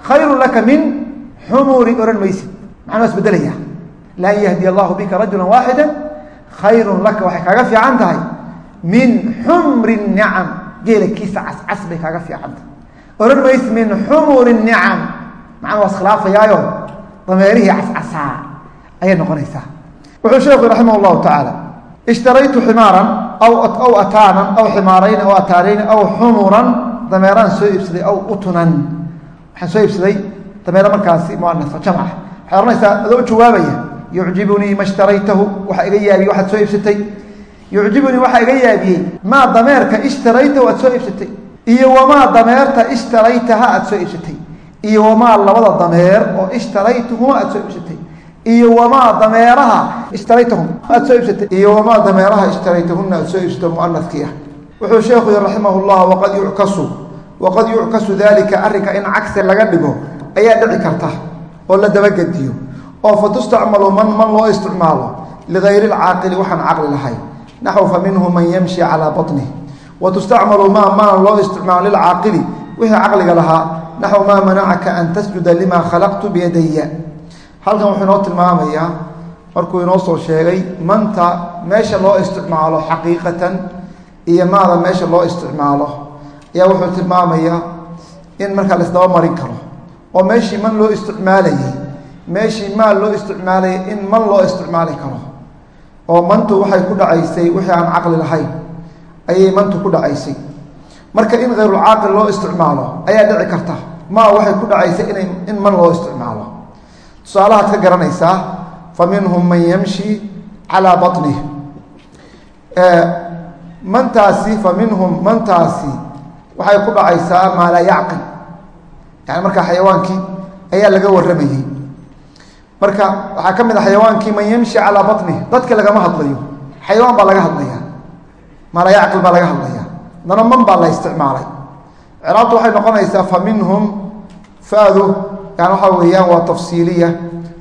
khayru laka min xumuri odhan maysid maxaa noo isbedelaya. Laan yahdiya allahu bika rajula waaxida khayrun laka waxay kaaga fiican tahay min xumri nicam. Geela kiisa cascas bay kaaga fiican tahay. Odhan maysid min xumuri nicam. Macana waa iskhilaafayaayo dameerihii cascasaa ayay noqonaysaa. Wuxuu sheekhu raximah llahu tacaala ishtaraytu ximaaran aw aw ataanan aw ximaarayn aw ataanayn aw xumuran dameeraan soo iibsaday aw utunan. Waxaan soo iibsaday dameero markaasi muanasa jamca waxaad adoo jawaabaya yucjibunii ma shtaraytahu waxaa iga yaabiyey waxaad soo iibsatay. Yucjibunii waxaa iga yaabiyey maa dameerka ishtaraytahu aad soo iibsatay iyo wamaa dameerta ishtaraytaha aad soo iibsatay iyo wamaa labada dameer oo ishtaraytuhuma aad soo iibsatay iyo wamaa dameeraha ishtaraytahum aad soo iibsatay iyo wamaa dameeraha ishtaraytahuna aad soo iibsato muanadkii ah. Wuxuu sheekhu yii raximah llah waqad yuckasu waqad yuckasu dalika arrinka in cagsi laga dhigo ayaa dhici karta oo la dabagediyo oo fa tustacmalu man man loo isticmaalo ligayri lcaaqili waxaan caqli lahayn naxw fa minhu man yamshi calaa baطnih wa tustacmalu maa maana loo isticmaalo lilcaaqili wixii caqliga lahaa naxw maa manacaka an tasjuda lima khalaqtu biyadaya halkan wuxuu inoo tilmaamayaa markuu inoo soo sheegay manta meesha loo isticmaalo xaqiiqatan iyo maada meesha loo isticmaalo. Ayaa wuxuu tilmaamayaa in markaa laisdaba marin karo oo meeshii man loo isticmaalayay meeshii maal loo isticmaalayay in man loo isticmaali karo. Oo mantu waxay ku dhacaysay wixii aan caqli lahayn ayay mantu ku dhacaysay. Marka in hayrulcaaqil loo isticmaalo ayaa dhici karta. Maa waxay ku dhacaysay ina in man loo isticmaalo. Tusaalahaad ka garanaysaa fa minhum man yamshi calaa baطnih mantaasi fa minhum mantaasi waxay ku dhacaysaa maa laa yacqil yani markaa xayawaankii ayaa laga warramayey marka waxaa ka mid a xayawaankii man yamshi calaa baطnih dadka lagama hadlayo. Xayawaan baa laga hadlaya maa laa yacqil baa laga hadlaya haddana man baa la isticmaalay. Ciraabtu waxay noqonaysaa fa minhum faadu yani waxaa weeyaan waa tafsiiliya.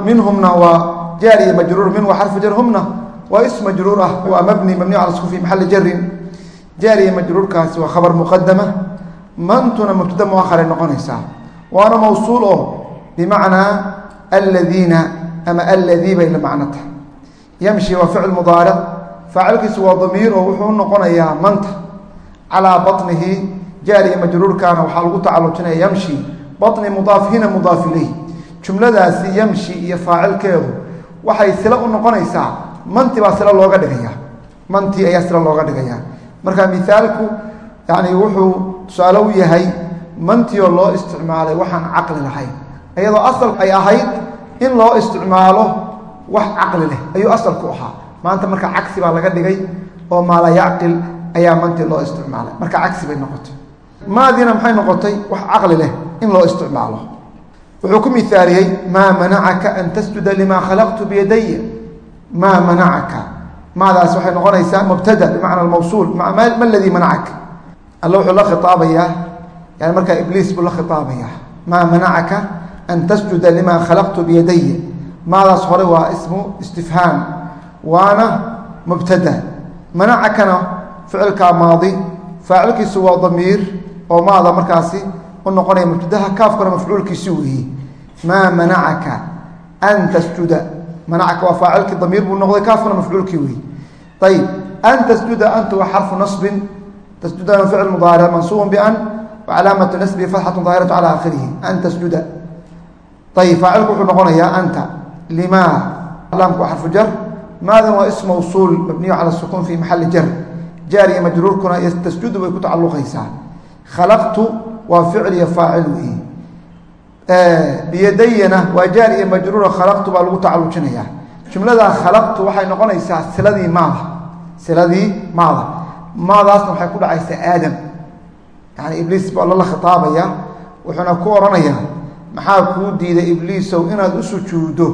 Minhumna waa jaar majruur min waa xarfu jar humna waa is majruur ah waa mabni mabni cala sku fi maxali jarin jaar majruurkaasi waa khabar muqadama mantuna mubtada muaharay noqonaysaa waana mawsuul oo bimacnaa aladiina ama aladii bay la macno tahay. Yamshi waa ficil mudaaric faacilkiisu waa damiir oo wuxuu noqonayaa manta. Calaa baطnihi jaar iyo majruurkaana waxaa lagu tacalujinaya yamshi. Baطni mudaaf hina mudaaf ilayh jumladaasi yamshi iyo faacilkeedu waxay sila u noqonaysaa manti baa sila looga dhigaya manti ayaa sila looga dhigaya marka mithaalku yani wuxuu tusaale u yahay mantioo loo isticmaalay waxaan caqli lahayn. Iyadoo asal ay ahayd in loo isticmaalo wax caqli leh ayuu asalku ahaa. Maanta marka cagsi baa laga dhigay oo maala yacqil ayaa manti loo isticmaalay. Marka cagsi bay noqotay. Maadina maxay noqotay? Wax caqli leh in loo isticmaalo. Wuxuu ku miaaliyey maa manacaka an tasjuda limaa khalaqtu biyadaya maa manacaka. Maadaas waxay noqonaysaa mubtada bimacna mawsuul ma ladii manacaka alla wuxuu la khitaabayaa yani markaa ibliis buu la khitaabayaa maa manacaka an tasjuda limaa khalaqtu biyadaya maadaas hore waa ismu istifhaam waana mubtada. Manacakana ficilkaa maadi faacilkiisu waa damiir oo maada markaasi u noqonaya mubtadaha kaafkuna mafcuulkiisi weeye maa manacaka an tasjuda. Manacaka waa faacilkii damiir buu noqday kaafkuna mafcuulkii weeye ayib an tasjuda anta waa xarfu nasbin. Tasjudana ficil mudaaric mansuubun bian wacalaamatu nasbihi fatxatu daahiratu cala aakhirihi an tasjuda ayib faacilku wuxuu noqonayaa anta limaa laamku xarfu jar maadan waa ism mawsuul mabniyu cala sukuun fi maxali jar jaar iyo majruurkuna tasjudu bay ku tacaluqaysaa khalaqtu waa ficil iyo faacil weeye biyadayana waa jaar iyo majruura khalaqtu baa lagu tacalujinaya jumladaa khalaqtu waxay noqonaysaa siladii maada siladii maada maadaasna yani ibliis baa lala khitaabaya wuxuuna ku odhanayaa maxaa kuu diiday ibliisow inaad u sujuuddo?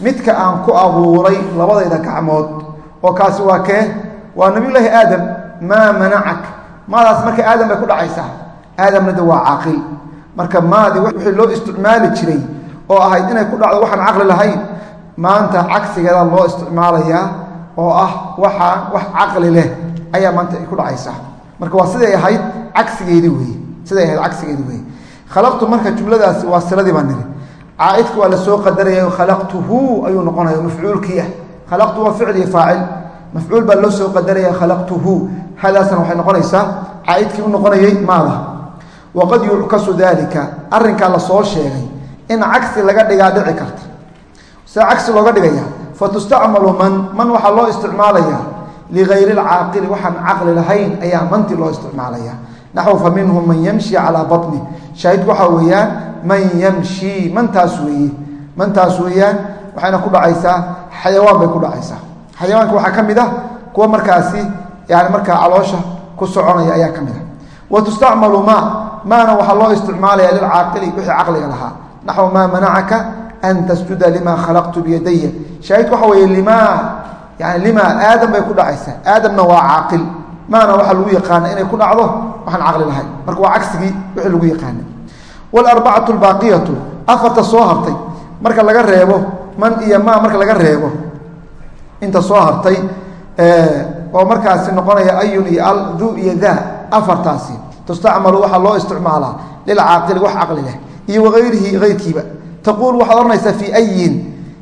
Midka aan ku abuuray labadayda gacmood. Oo kaasi waa kee? Waa nabiyullaahi aadam maa manacak. Maadaas marka aadam bay ku dhacaysaa aadamna de waa caaqil. Marka maadi wixii loo isticmaali jiray oo ahayd inay ku dhacdo waxaan caqli lahayn maanta cagsigeeda loo isticmaalayaa oo ah waxaan wax caqli leh ayaa maanta ay ku dhacaysaa marka waa siday ahayd cagsigeedii weye siday ahayd cagsigeedii weye khalaqtu marka jumladaasi waa siladii baa niri caaidka waa la soo qadaraya khalaqtuhu ayuu noqonaya mafcuulkii ah. Khalaqtu waa ficli faacil. Mafcuul baa loo soo qadaraya khalaqtuhu. Hadaasna waxay noqonaysaa caaidkii u noqonayay maada. Waqad yuckasu dalika arrinkaa la soo sheegay in cagsi laga dhigaa dhici karta. Se cagsi looga dhigaya fatustacmalu man man waxaa loo isticmaalaya ligayri lcaaqili waxaan caqli lahayn ayaa manti loo isticmaalaya. naxw fa minhum man yamshi calaa baطni shaahidku waxaa weeyaan man yamshi mantaas weeye. mantaas weeyaan waxayna ku dhacaysaa xayawaan bay ku dhacaysaa. xayawaanka waxaa ka mid ah kuwa markaasi yani markaa caloosha ku soconaya ayaa ka mid ah. Wa tustacmalu ma maana waxaa loo isticmaalaya lilcaaqili wixii caqliga lahaa. Naxw maa manacaka an tasjuda lima khalaqtu limaa yani limaa aadam bay ku dhacaysaa aadamna waa caaqil. Maana waxaa lagu yaqaana inay ku dhacdo waxaan caqli lahayn marka waa cagsigii wixii lagu yaqaana wlarbacatu lbaaqiyatu afarta soo hartay. Marka laga reebo man iyo maa marka laga reebo. Inta soo hartay oo markaasi noqonaya ayun iyo al du iyo daa afartaasi. Tustacmalu waxaa loo isticmaalaa. Lilcaaqili wax caqli leh. Iyo waayrihi ayrkiiba taquul waxaad odhanaysaa fii ayin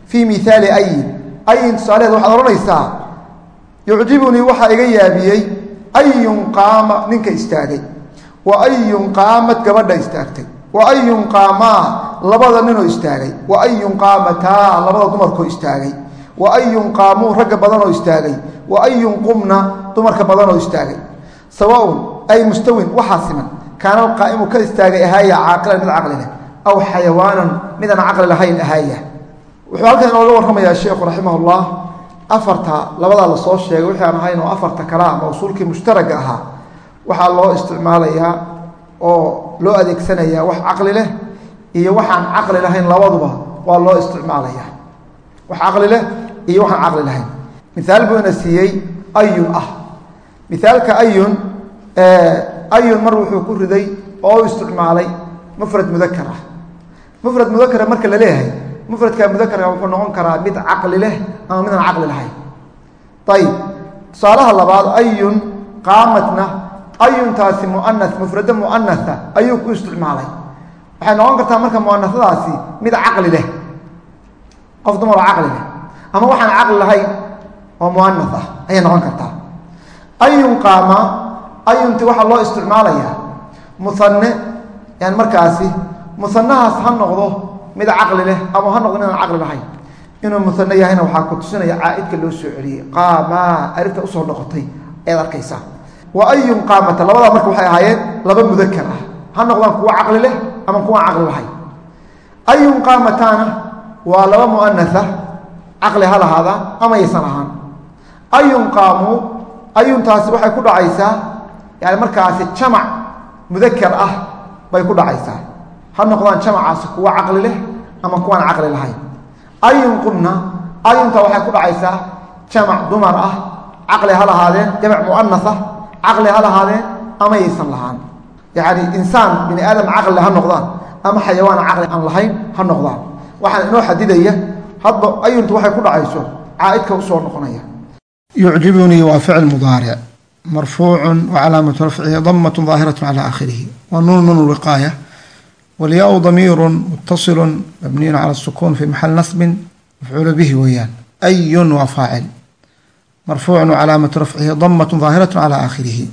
fii miaali ayin ayin tusaaleheed waxaad odhanaysaa yucjibunii waxaa iga yaabiyey ayun qaama ninka istaagay wa ayun qaamad gabadha istaagtay wa ayun qaamaa labada ninoo istaagay wa ayun qaamataa labada dumarkoo istaagay wa ayun qaamuu ragga badanoo istaagay wa ayun qumna dumarka badanoo istaagay sawaaun ay mustawin waxaa siman kaana alqaa'imu ka istaagay ahaaya caaqilan mid caqli leh aw xayawaanan midaan caqli lahayn ahaaya wuxuu halkan inooga warramayaa sheekhu raximahullah. Afarta labadaa la soo sheegay wixii aan ahayn oo afarta kalea mawsuulkii mushtaraga ahaa waxaa loo isticmaalayaa oo loo adeegsanayaa wax caqli leh iyo waxaan caqli lahayn labaduba waa loo isticmaalayaa. Wax caqli leh iyo waxaan caqli lahayn. Miaal buu siiyey ayun ah. Miaalka ayun ayun mar wuxuu ku riday oo u isticmaalay mufrad mudakar ah. Mufrad mudakara marka la leeyahay mufradka mudakarka wuxuu noqon karaa mid caqli leh ama midaan caqli lahayn. Ayib tusaalaha labaad ayun qaamatna ayuntaasi muana mufrado muanaa ayuu ku isticmaalay. Waxay noqon kartaa marka muanasadaasi mid caqli leh. Qof dumar oo caqli leh. Ama waxaan caqli lahayn oo muana ah ayay noqon kartaa. Ayun qaama ayunti waxaa loo isticmaalayaa. Muane yani markaasi musanahaas ha noqdo mid caqli leh ama ha noqdo inaan caqli lahayn. Inuu muane yahayna waxaa ku tusinaya caaidka loo soo celiyey qaamaa arrinta u soo noqotay ayaad arkaysaa. Wa ayun qaamata? Labadaa marka waxay ahaayeen laba mudakar ah. Ha noqdaan kuwa caqli leh ama kuwaan caqli lahayn. Ayun qaamataana? Waa laba muanaa caqli ha lahaada ama yaysan ahaan. Ayun qaamuu ayuntaasi waxay ku dhacaysaa yani markaasi jamac mudaker ah bay ku dhacaysaa ha noqdaan jamacaasi kuwa caqli leh ama kuwaan caqli lahayn. Ayun qumna ayunta waxay ku dhacaysaa jamac dumar ah caqli ha lahaadeen jamac muanasa caqli ha lahaadeen ama yaysan lahaan. Yani insaan bini aadam caqli ha noqdaan ama xayawaan caqli aan lahayn ha noqdaan. Waxaan inoo xadidaya hadba ayuntu waxay ku dhacayso caaidka u soo noqonaya. Yucjibunii waa ficil mudaaric marfuucu wacalaamatu rafcihi damat daahiraة calى aakhirihi wa nuun nuun wiqaaya walyaa-u damiirun muttasilun mabniyun cala asukuun fi maxal nasbin mafcuulu bihi weeyaan ayun waa faacil marfuucun calaamatu rafcihi damatun daahiratun calaa aakhirihi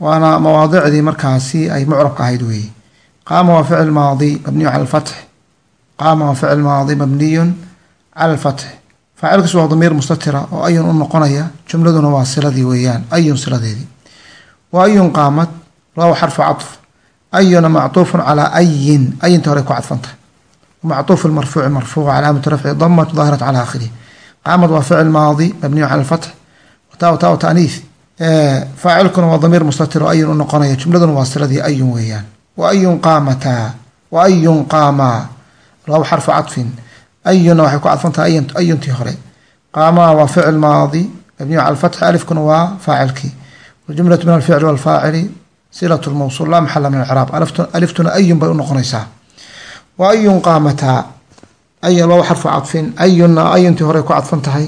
waana mawaadicdii markaasi ay mucrabka ahayd weeye qaama waa ficil maadi mabniyun cala alfatx qaama waa ficil maadi mabniyun cala alfatx faacilkaas waa damiir mustatira oo ayun u noqonaya jumladuna waa siladii weeyaan ayun siladeedii wa ayun qaamad law xarfu catf ayuna macuufu calaa ayin ayinta horey ku cadfanta macuufu marfuuci marfuuc calaamat rafci damat daahirat cala akhirih qaamad waa ficil maadi mabniyu cala lfatx wataw taw taaniif faacilkuna waa damiir mustatir o ayun u noqonaya jumladuna waa siradii ayun weeyaan wa ayun qaamataa wa ayun qaamaa laba xarfu cadfin ayunna waxay ku cadfantahay ayuntii hore qaamaa waa ficil maadi mabniyu cala lfatx alifkuna waa faacilkii waljumlatu min alficli walfaacili silat lmawsuul laa maxala min alcraab aliftuna ayun bay unoqonaysaa wa ayun qaamataa ayun waa xarfu cadfin. Ayuna ayuntii hore ku cadfan tahay.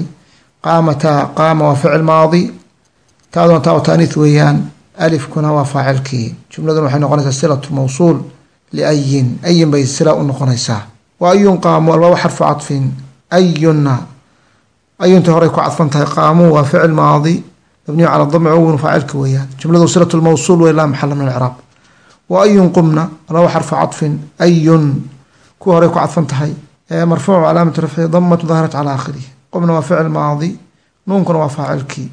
Qaamataa qaama waa ficil maadi. Taaduna taa taaniis weeyaan. Alifkuna waa faacilkii. Jumladuna waxay noqonaysaa silat mawsuul liayin ayin bay sila u noqonaysaa. Wa ayun qaamu alwaaw xarfu caطfin ayuna ayuntii horey ku cadfan tahay. Qaamuu waa ficil maadi mabniyu cala damci ownu faacilka weeyaan jumladu silat lmawsuul wey laa maxala min alcraab wa ayun qumna alwaaw xarfu caطfin ayun kuwa horey ku cadfan tahay marfuucu calaamatu rafci damatu daahirat cala aakhirih qumna waa ficil maadi nuunkuna waa faacilkii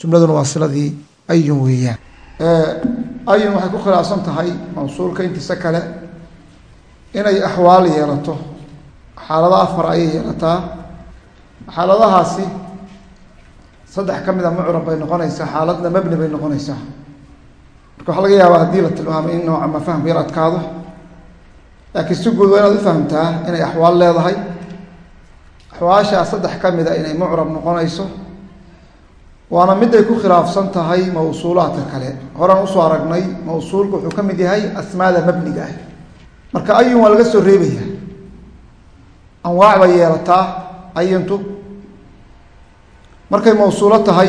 jumladuna waa siladii ayun weeyaan ayun waxay ku khilaafsan tahay mawsuulka intiisa kale inay axwaal yeelato xaalado afar ayay yeelataa xaaladahaasi saddex ka mid a mucrab bay noqonaysaa xaaladna mabni bay noqonaysaa. Marka waxaa laga yaabaa haddii la tilmaamay in nooca ma faham yar adkaado laakiin si guud waa inaad u fahamtaa inay axwaal leedahay. Axwaashaa saddex ka mid a inay mucrab noqonayso waana miday ku khilaafsan tahay mawsuulaadka kale. Horaan u soo aragnay mawsuulku wuxuu ka mid yahay asmaada mabniga ah. Marka ayun waa laga soo reebaya. Anwaac bay yeelataa ayuntu markay mawsuulo tahay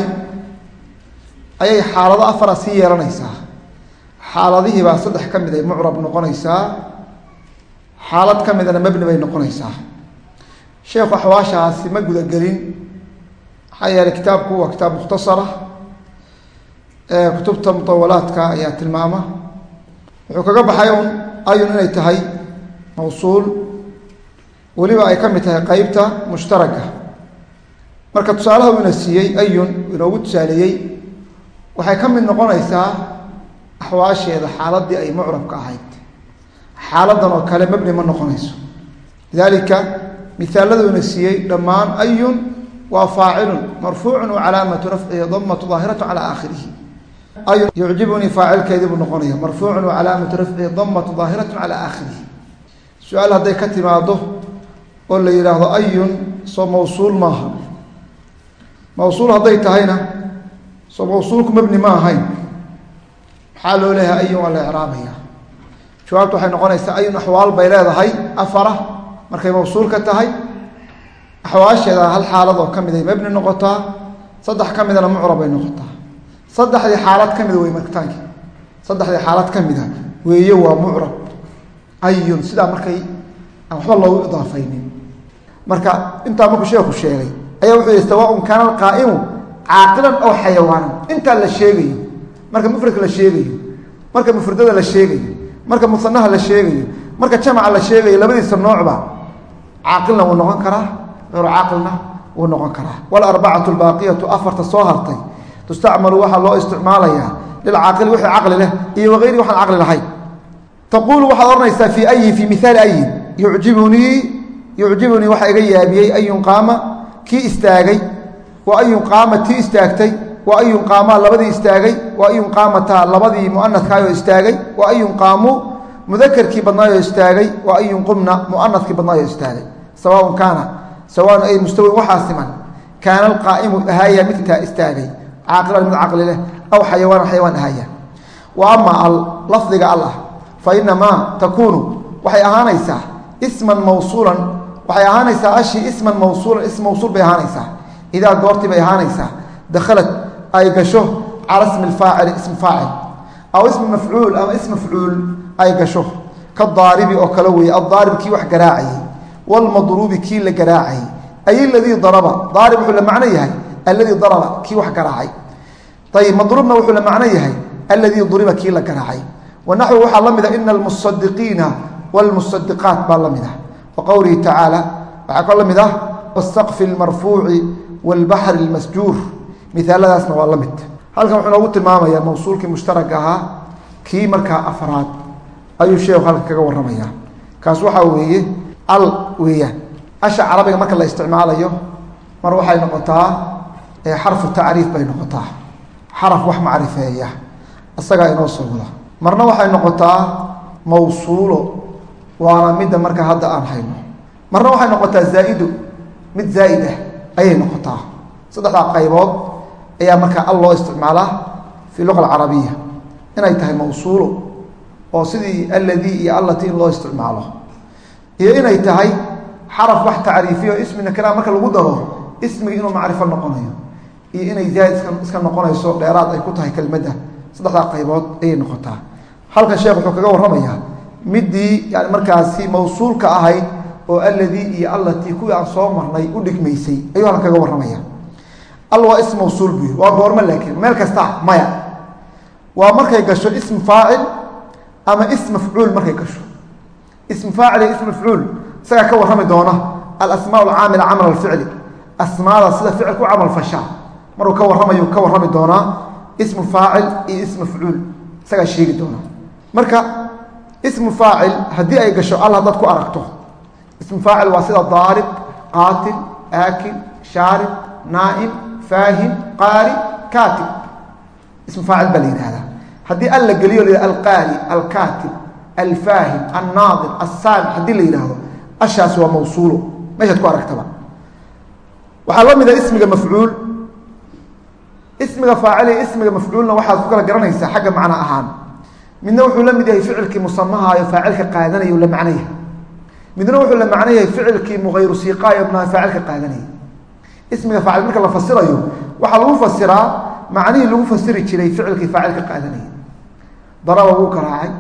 ayay xaalado afara sii yeelanaysaa. Xaaladihii baa saddex ka mid ay mucrab noqonaysaa xaalad ka midana mabni bay noqonaysaa. Sheekhu axwaashaasi ma gudagelin. Maxaa yeeley kitaabku waa kitaab mukhtasara kutubta mutawalaadka ayaa tilmaama. Wuxuu kaga baxay un ayun inay tahay mawsuul. Weliba ay ka mid tahay qeybta mushtaraka marka tusaalaha uu siiyey ayun inoogu tusaaleeyey waxay ka mid noqonaysaa axwaasheeda xaaladii ay mucrabka ahayd. Xaaladan oo kale mabni ma noqonayso. Lidalika misaaladu ina siiyey dhammaan ayun waa faacilun marfuucun wa calaamatu rafcihi damatu daahiratu calaa aakhirihi. Ayun yucjibunii faacilkeedii buu noqonaya marfuucun wa calaamatu rafcihi damatu daahiratu calaa aakhirihi. Su'aal hadday ka timaado oo la yidhaahdo ayun soo mawsuul maaha mawsuul hadday tahayna soo mawsuulku mabni ma ahayn. Maxaa loo leeyahay ayun waa la icraabaya jawaabtu waxay noqonaysaa ayun axwaal bay leedahay afara markay mawsuulka tahay. Axwaasheeda hal xaalad oo ka mid ay mabni noqotaa saddex ka midana mucrab ay noqotaa. Saddexdii xaalad ka mida wey markitaanki saddexdii xaalad ka mida weeye waa mucrab. Ayun sidaa markay aan waxba loogu idaafaynin. Marka intaa markuu sheeku sheegay ayaa wuxuu yihi sawaaun kaana alqaa'imu caaqilan aw xayawaanan. Intaa la sheegayo marka mufradka la sheegayo marka mufradada la sheegayo marka musanaha la sheegayo marka jamaca la sheegayo labadiisa noocba caaqilna wuu noqon karaa hayru caaqilna wuu noqon karaa. Walarbacatu albaaqiyatu afarta soo hartay tustacmalu waxaa loo isticmaalayaa lilcaaqili wixii caqli leh iyo wagayri waxaan caqli lahayn taquulu waxaad odhanaysaa fii ayin fii mihaali ayin yucjibunii yucjibunii waxaa iga yaabiyey ayun qaama kii istaagay wa ayun qaama tii istaagtay wa an yunqaamaa labadii istaagay wa an yunqaamataa labadii muanadkaayoo istaagay wa an yunqaamuu mudakerkii badnaayoo istaagay wa an yunqumna muanadkii badnaayoo istaagay. Sawaaun kaana sawaan ay mustawin waxaa siman. Kaana alqaa'imu ahaaya midkaa istaagay. Caaqilan mid caqli leh aw xayawaanan xayawaan ahaaya wa ama al lafdiga al ah fa inamaa takuunu waxay ahaanaysaa isman mawsuulan waxay ahaanaysaa ashii isman mawsuulan ism mawsuul bay ahaanaysaa. Idaa goortii bay ahaanaysaa. Dakhalad ay gasho cala ismi lfaacili ism faacil. Aw ismi mafcuul ama ism mafcuul ay gasho. Ka daaribi oo kale weeye addaarib kii wax garaacayay wlmadruubi kii la garaacayay ay ladii daraba daarib wuxuu la macno yahay alladii daraba kii wax garaacay. Ayib madruubna wuxuu la macno yahay alladii duriba kii la garaacay. Wanaxwu waxaa la mida ina almusadiqiina wlmusadiqaat baa la mid ah qowlihi tacaala waxaa kaloo la mid ah wsaqfi lmarfuuci wاlbaxri اlmasjuur miaaladaasna waa la mid. Halkan wuxuu noogu tilmaamaya mawsuulkii mushtaraka ahaa kii markaa afraad ayuu sheekhu halkan kaga waramaya kaas waxaa weeye al weeyaan. Asha carabiga marka la isticmaalayo mar waxay noqotaa xarfu tacriif bay noqotaa. Xaraf wax macrifeeya isagaa inoo soo wada. Marna waxay noqotaa mawsuulo waana midda marka hadda aan hayno. Marna waxay noqotaa zaa'idu mid zaa'id ah ayay noqotaa. Saddexdaa qaybood ayaa markaa al loo isticmaalaa fii luqa alcarabiya inay tahay mawsuulo oo sidii alladii iyo allati in loo isticmaalo. Iyo inay tahay xaraf wax tacriifiyo ismi nakraa marka lagu daro ismigi inuu macrifo noqonayo. Iyo inay zaaid iska noqonayso dheeraad ay ku tahay kelmadda. Saddexdaa qaybood ayay noqotaa. Halkan sheekh wuxuu kaga warramayaa midii yani markaasi mawsuulka ahayd oo alladii iyo allatii kuwii aan soo marnay u dhigmaysay ayuu halkan kaga warramaya al waa ism mawsuul buu yiri waa goormo laakiin meel kasta maya. Waa markay gasho ism faacil ama ism mafcuul markay gasho. Ism faacil iyo ism mafcuul isagaa ka warrami doona. Alasmaa alcaamila camal alficli asmaada sida ficil ku camal fashaa maruu ka warramayu ka warrami doonaa ismu faacil iyo ism mafcuul isagaa sheegi doona. Marka ismu faacil haddii ay gasho al haddaad ku aragto. Ismu faacil waa sida daarib qaatil aakil shaarib naa'im faahim qaari kaatib. Ismu faacil baa la yidhahdaa haddii al la geliyo la alqaari alkaatib alfaahim annaadir assaamic haddii la yidhaahdo ashaasi waa mawsuulo. Meeshaad ku aragtaba. Waxaa la mida ismiga mafcuul. Ismiga faacil iyo ismiga mafcuulna waxaad ku kala garanaysaa xagga macno ahaan midna wuxuu la mid yahay ficilkii musamahaayo faacilka qaadanayo la macno midna wuxuu la macno yahay ficilkii muayru siiqaayo mna faacilka qaadanaya. Ismiga faacil marka la fasirayo waxaa lagu fasiraa macnihii lagu fasiri jiray ficilkii faacilka qaadanaya. Daraba wuu garaacay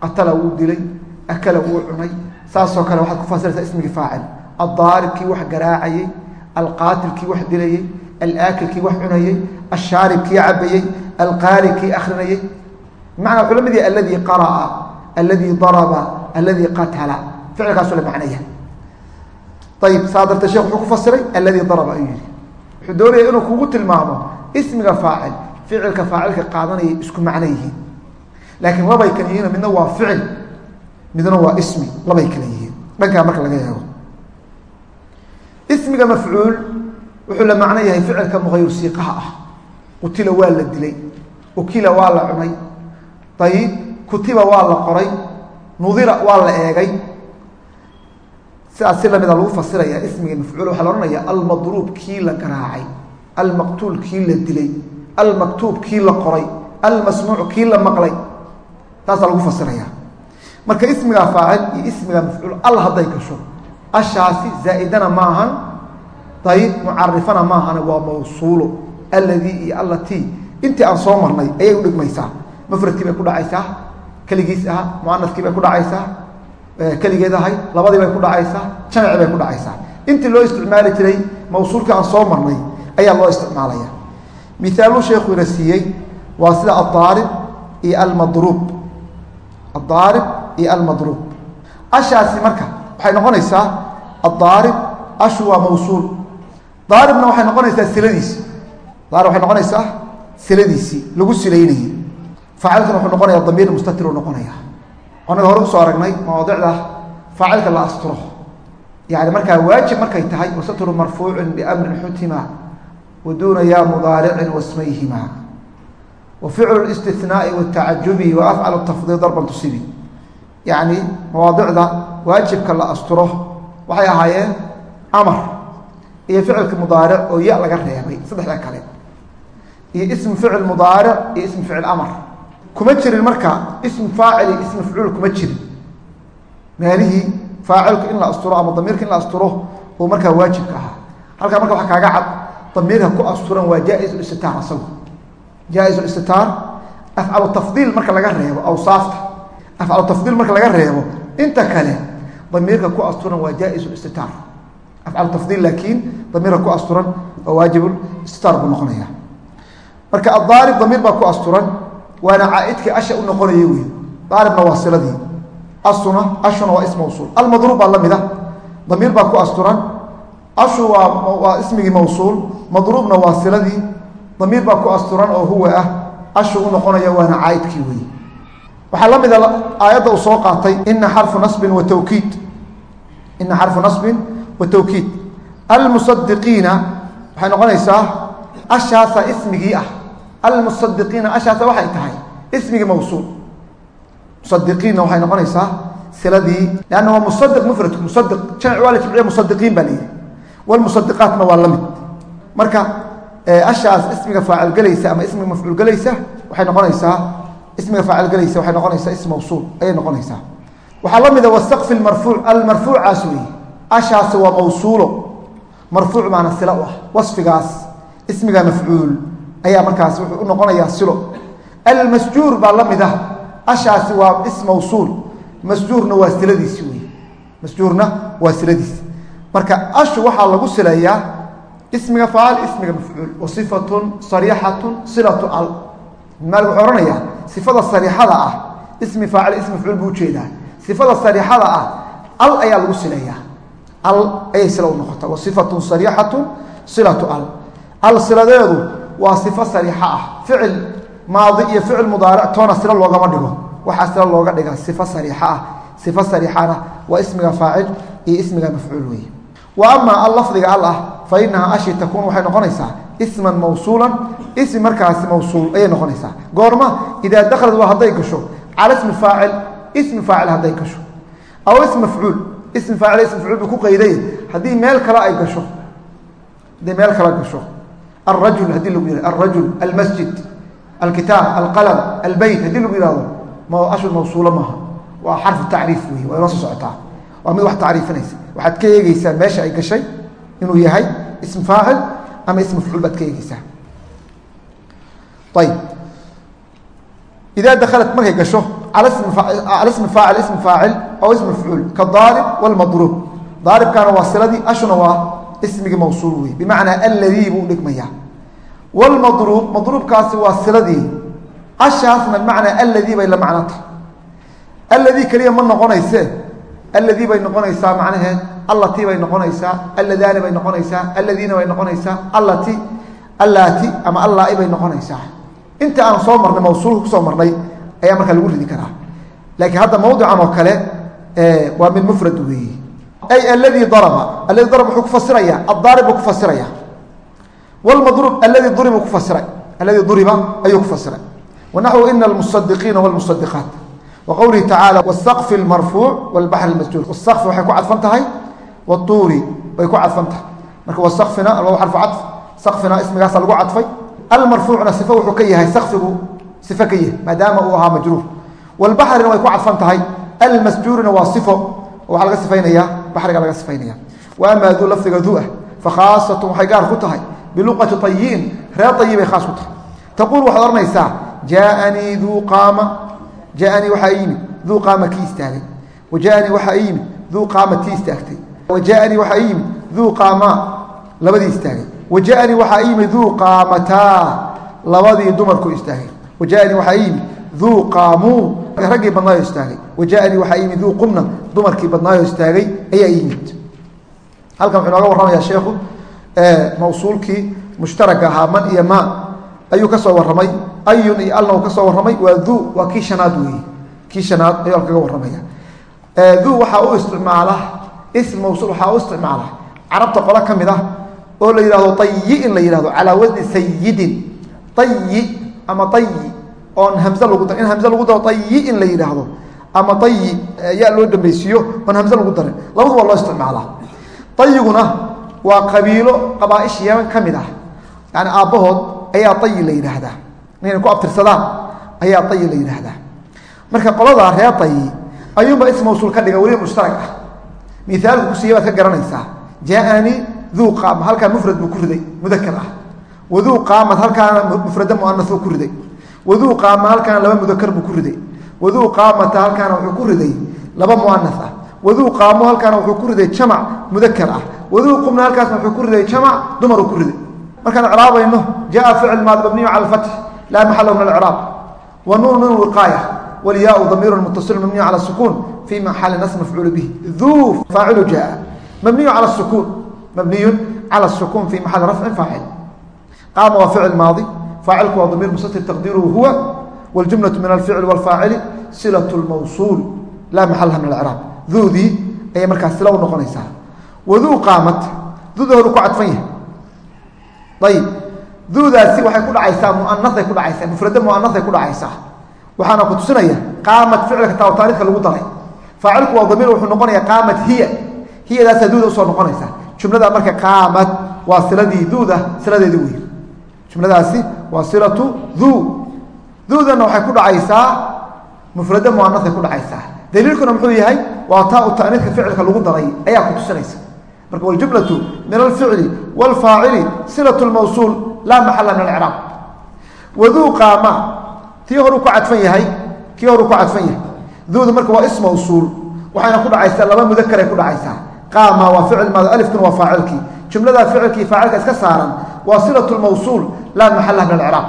qatala wuu dilay akala wuu cunay. Saasoo kale waxaad ku fasiraysaa ismigii faacil. Addaarib kii wax garaacayey alqaatil kii wax dilayey alaakil kii wax cunayey ashaarib kii cabayey alqaari kii akrinayey bimacnaa wuxuu la mid yahay alladii qara'a alladii daraba alladii qatala. Ficilkaasuu la macnaya ayib saa dartee shekh wuxuu ku fasiray alladii daraba ayuu yihi wuxuu doonaya inuu kugu tilmaamo ismiga faacil ficilka faacilka qaadanaya isku macno yihiin. Laakiin labay kale yihiin midna waa ficil midna waa ismi labay kale yihiin. Dhankaa marka laga eego ismiga mafcuul wuxuu la macno yahay ficilka muqayr siiqaha ah. Qutila waa la dilay ukila waa la cunay ayib kutiba waa la qoray nudira waa la eegay. Sidaas si lamida lagu fasiraya ismiga mafcuul waxaa la ohanaya almadruub kii la garaacay almaqtuul kii la dilay almaktuub kii la qoray almasmuuc kii la maqlay. Taasaa lagu fasiraya. Marka ismiga faacil iyo ismiga mafcuul al hadday gasho ashaasi zaa'idana maahan ayib mucarifana maahane waa mawsuulo alladii iyo allatii. Intii aan soo marnay ayay udhigmaysaa mafradkii bay ku dhacaysaa keligiis aha muanadkii bay ku dhacaysaa keligeed ahay labadii bay ku dhacaysaa jamaci bay ku dhacaysaa. Intii loo isticmaali jiray mawsuulkii aan soo marnay ayaa loo isticmaalaya. Miaaluu sheekhu ina siiyey waa sida aaarib iyo almadruub. Aaarib iyo almadruub. Ashaasi marka waxay noqonaysaa aaarib ashu waa mawsuul. Daaribna waxay noqonaysaa siladiisi daarib waxay noqonaysaa siladiisii lagu silaynayey faacilkana wuxuu noqonaya damiir mustatir uu noqonaya. Anaga hore u soo aragnay mawaadicda faacilka la asturo. Yani markaa waajib markay tahay wasatru marfuucin biamrin xutima wa mudaaricin wasmayhima. Wa ficlu watacajubi wa tafdiil darban tusibi. Yacni mawaadicda waajibka la asturo waxay ahaayeen amar iyo ficilka mudaaric oo ya laga reebay saddexda kale. Iyo ismu ficil mudaaric iyo ismu ficil amar kuma jirin marka ismu faacil iyo ismu mafcuul kuma jirin. Meelihii faacilku in la asturo ama damiirka in la asturo uu markaa waajibka ahaa. Halkaa marka waxa kaaga cad damiirka ku asturan waa jaa-is istitaar asagu. Jaa-is istitaar afcalu tafdiil marka laga reebo awsaafta afcalu tafdiil marka laga reebo inta kale damiirka ku asturan waa jaa-is istitaar afcalu tafdiil laakiin damiirka ku asturan waa waajib istitaar buu noqonaya marka adaarib damiir baa ku asturan waana caaidkii asha u noqonaya wey daaribna waa asuna ashuna waa is mawsuul almadruub baa la mid a damiir baa ku asturan. Ashu waa waa ismigii mawsuul. Madruubna waa damiir baa ku asturan oo huwa ah. Ashu u noqonaya waana caaidkii wey waxaa la mida aayadda uu soo qaatay ina xarfu nasbin wa tawkiid. Ina xarfu nasbin wa tawkiid. Almusadiqiina waxay noqonaysaa ashaasa ismigii ah almusadiqiina ashaasa waxay tahay ismigii mawsuul. Musadiqiinna waxay noqonaysaa siladii lanna waa musadiq mufradku musadiq jamac waa la jimciya musadiqiin baa la yihi walmusadiqaatna waa la mid. Marka ashaas ismiga faacil gelaysa ama ismiga mafcuul gelaysa waxay noqonaysaa ismiga faacil gelaysa waxay noqonaysaa ism mawsuul ayay noqonaysaa. Waxaa la mida wasaqfi marfuuc almarfuucaas weeye ashaasi waa mawsuulo. Marfuuc baana sila u ah wasfigaas ismiga mafcuul ayaa markaas wuxuu u noqonayaa silo. Almasjuur baa la mid ah. Ashaasi waa is masjuurna waa siladiisi wey masjuurna waa siladiisi. Marka ashu waxaa lagu sileeyaa ismiga faacil ismiga mafcuul. Wa sariixatun silatu al. Maali wuxuu ohanayaa sifada sariixada ah ismi faacil ismi mafcuul buu u jeedaa sifada sariixada ah al ayaa lagu sileeyaa al ayay sila u noqotaa wa sariixatun silatu al. Al siladeedu waa sifo sariixa ah. Ficil maadi iyo ficil mudaaric toona sila loogama dhigo. Waxaa sila looga dhiga sifo sariixa ah. Sifo sariixana waa ismiga faacil iyo ismiga mafcuul weeye. Wa amaa al lafdiga al ah fa inahaa ashi takuun waxay noqonaysaa isman mawsuulan ismi markaasi mawsuul ayay noqonaysaa. Goorma idaa dakhalad waa hadday gasho cala ismi faacil ismi faacil hadday gasho. Aw ism mafcuul ismi faacil ism mafcuul buu ku qayday. Haddii meel kale ay gasho hadday meel kale gasho alrajul haddii lagu yihahdo alrajul almasjid alkitaab alqalm albeyt haddii lagu yihahdo ashur mawsuulo maaha waa xarfu tacriif wey waa inoo soo socotaa waa mid wax tacriifinaysa waxaad ka eegeysaa meesha ay gashay inuu yahay ism faacil ama ism mafcuul baad ka eegeysaa ayib idaa dakhalat markay gasho cala ismi faacil ism faacil aw ism mafcuul kadaarib wlmadruub daaribkaana waa siladii ashuna waa ismigii mawsuul wey bimacnaa alladii buu dhigmayaa wlmadruub madruubkaasi waa siladii. Ashaasna bimacnaa alladii bay la macno tahay alladii keliya ma noqonayse. Alladii bay noqonaysaa macnaheed allatii bay noqonaysaa. Alladaani bay noqonaysaa. Alladiina bay noqonaysaa. Allati allaati ama allaa-i bay noqonaysaa. Inta aan soo marnay mawsuulka ku soo marnay ayaa markaa lagu ridi karaa. Laakiin hadda mawdican oo kale waa mid mufrad weeye ay alladii daraba. Alladii daraba wuxuu ku fasiraya. Addaarib buu ku fasiraya. Wlmadruub alladii duribu ku fasiray. Alladii duriba ayuu ku fasiray. Wanaxwu ina almusadiqiina wlmusadiqaat wa qowlihi tacala wsaqfi lmarfuuc wlbaxr lmasjuur wasaqfi waxay ku cadfan tahay watuuri bay ku cadfan tahay. Marka wasaqfina alwaw xarfu cadf. Saqfina ismigaasa lagu cadfay. Almarfuucna sifo wuxuu ka yahay sakfigu sifo ka yahay maadaama uu ahaa majruur. Wlbaxrina way ku cadfan tahay. Almasjuurina waa sifo waxaa laga sifaynaya baxriga laga sifaynaya wa amaa duu lafdiga du ah fakhaasatu waxay gaar ku tahay biluqati ayiin reer ayi bay khaas ku tahay. Taquul waxaad odhanaysaa jaaanii duu qaama jaaanii waxaa yimid duu qaama kii istaagay. Wa jaaanii waxaa yimid duu qaama tii istaagtay. Wa jaaanii waxaa yimid duu qaama labadii istaagay. Wa jaaanii waxaa yimid duu qaamataa labadii dumarku istaagay. Wa jaaanii waxaa yimid duu qaamuu raggii badnaayo istaagay. Wa jaaanii waxaa yimid duu qumna dumarkii badnaayo istaagay ayaa yimid. Halkan wuxuu nooga warramaya sheekhu mawsuulkii mushtaraka ahaa man iyo ma ayuu ka soo warramay. Ayun iyo alna uu ka soo warramay waa du waa kii shanaad weeye kii shanaad ayuu halkaga warramaya du waxaa u isticmaala ism mawsuul waxaa u isticmaala carabta qolo ka mid ah oo la yihahdo ayi in la yihahdo calaa wasni sayidin ayi ama ayi oon hamze lagu dar in hamze lagu daro ayi in la yidhaahdo ama ayi yaa loo dambaysiiyo oon hamze lagu darin. Labadu waa loo isticmaalaa. Ayiguna waa qabiilo qabaaisha yeman ka mid ah. Yani aabbahood ayaa ayi la yidhaahdaa. Inay ku abtirsadaan ayaa ayi la yidhaahdaa. Marka qoladaa reer ayi ayuunba is mawsuul ka dhiga weliba mushtarag ah. Miaalku kusiiya baad ka garanaysaa. Jaaanii duu qaama halkaa mufrad buu ku riday mudakar ah. Waduu qaamad halkaana mufrada muanas buu ku riday waduu qaama halkaana laba mudakar buu ku riday. Waduu qaamata halkaana wuxuu ku riday laba muanas ah. Waduu qaamo halkaana wuxuu ku riday jamac mudakar ah. Waduu qumna halkaasna wuxuu ku riday jamac dumaruu ku riday. Markaan icraabayno jaa ficil maad mabniyu cala alfatx laa maxala min alcraab wa nuun nun wiqaaya walyaau damiiru mutasil mabniyu cala sukuun fi maxali nas mafcuul bih duu faacilu jaa. Mabniyu cala sukuun mabniyun cala sukuun fi maxali rafcin faacil. Qaama waa ficil maadi faacilku waa damiir mustatir taqdiiruhu huwa wاljumlaة min alficli wاlfaacili silaة اlmawsuul laa maxalha min alcraab duudii ayay markaas sila u noqonaysaa waduu qaamat duuda horu ku cadfan yahay ayib duudaasi waxay ku dhacaysaa muanasay ku dhacaysaa mufrade muanasay ku dhacaysaa waxaana ku tusinaya qaamat ficilka taa taarikhka lagu daray faacilku waa damiir wuxuu noqonaya qaamat hiya hiyadaasaa duuda usoo noqonaysa jumlada marka qaamat waa siladii duuda siladeedi wey jumladaasi waa siratu hu duudana waxay ku dhacaysaa mufrado muanasay ku dhacaysaa. Daliilkuna muxuu yahay waa taa u taniidka ficilka lagu daray ayaa ku tusinaysa. Marka waljumlatu min alficli wاlfaacili silat lmawsuul laa maxala min acraab waduu qaama tii horuu ku cadfan yahay kii horuu ku cadfan yahay. Duudu marka waa is mawsuul waxayna ku dhacaysaa laba mudakaray ku dhacaysaa. Qaama waa ficil maad alifkuna waa faacilkii. Jumladaa ficilkii faacilka iska saaran waa silat lmawsuul laa maxala min alcraab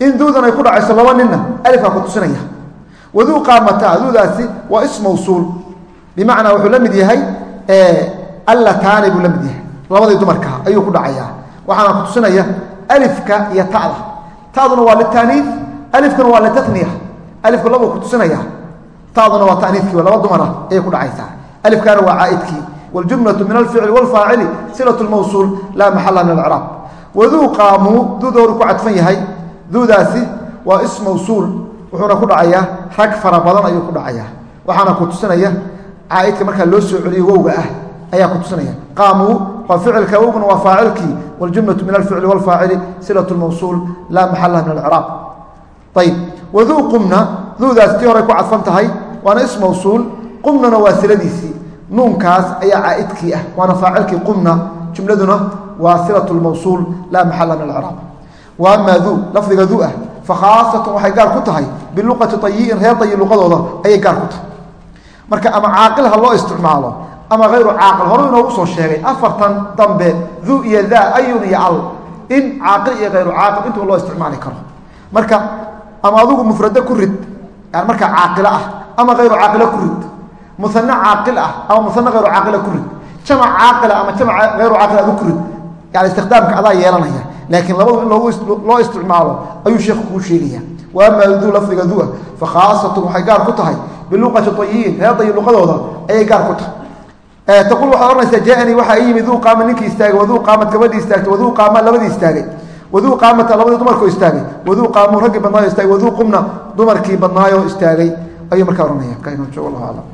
in duudan ay ku dhacayso laba ninna alifkaa ku tusinaya waduu qaamata duudaasi waa is mawsuul bimacnaa wuxuu la mid yahay allataani buu la mid yahay labadii dumarka ayuu ku dhacayaa waxaana ku tusinaya alifka iyo tada taduna waa litaaniif alifkuna waa litaniya alifku labuu ku tusinaya taduna waa taniifkii laba dumara ayay ku dhacaysaa alifkaana waa caaidkii wاljumlaةu min alficli wاlfaacili silaة اlmawsuul laa maxala min alcraab waduuqa muu duudoonu ku cadfan yahay. Duudaasi waa ism mawsuul. Wuxuuna ku dhacayaa rag fara badan ayuu ku dhacayaa waxaana ku tusinaya caaidka markaa loo soo celiyo wowga ah ayaa ku tusinaya. Qaamuu waa ficilka wowguna waa faacilkii. Waljumlatu min alficli wاlfaacili silat mawsuul laa maxala min acraab ayb waduu qumna duudaas tii horay ku cadfan tahay waana ism qumnana waa siladiisii. Nuunkaas ayaa caaidkii ah waana faacilkii qumna. Jumladuna waa silaة اlmawsuul laa maxala min alcraab wa duu lafdiga du ah. Fakhaasatan waxay gaar ku tahay biluqati ayiin reer ayi luqadooda ayay gaar ku tahay. Marka ama caaqil ha loo isticmaalo ama hayru caaqil horu inoogu soo sheegay afartan dambe du iyo daa ayun iyo al in caaqil iyo hayru caaqil intuba loo isticmaali karo. Marka ama adugu mufrade ku rid yani markaa caaqilo ah ama hayru caaqilo ku rid muane caaqil ah ama muane hayru caaqila ku rid jamac caaqila ama jamac hayru caaqil adu ku rid yani istikhdaamka adaa yeelanaya laakiin labadu in loo isticmaalo ayuu sheekhu kuu sheegaya. Wa amaa duu lafdiga dua fakhaasatun waxay gaar ku tahay biluqati ayiin reer dayi luqadooda ayay gaar ku tahay. Taqul waxaad ohanaysaa jaaanii waxaa i yimid duu qaama ninkii istaagay waduu qaamad gabadhii istaagtay waduu qaama labadii istaagay waduu qaamata labadii dumarkoo istaagay waduu qaamuu raggii badnaayo istaagay waduu qumna dumarkii badnaayoo istaagay ayuu markaa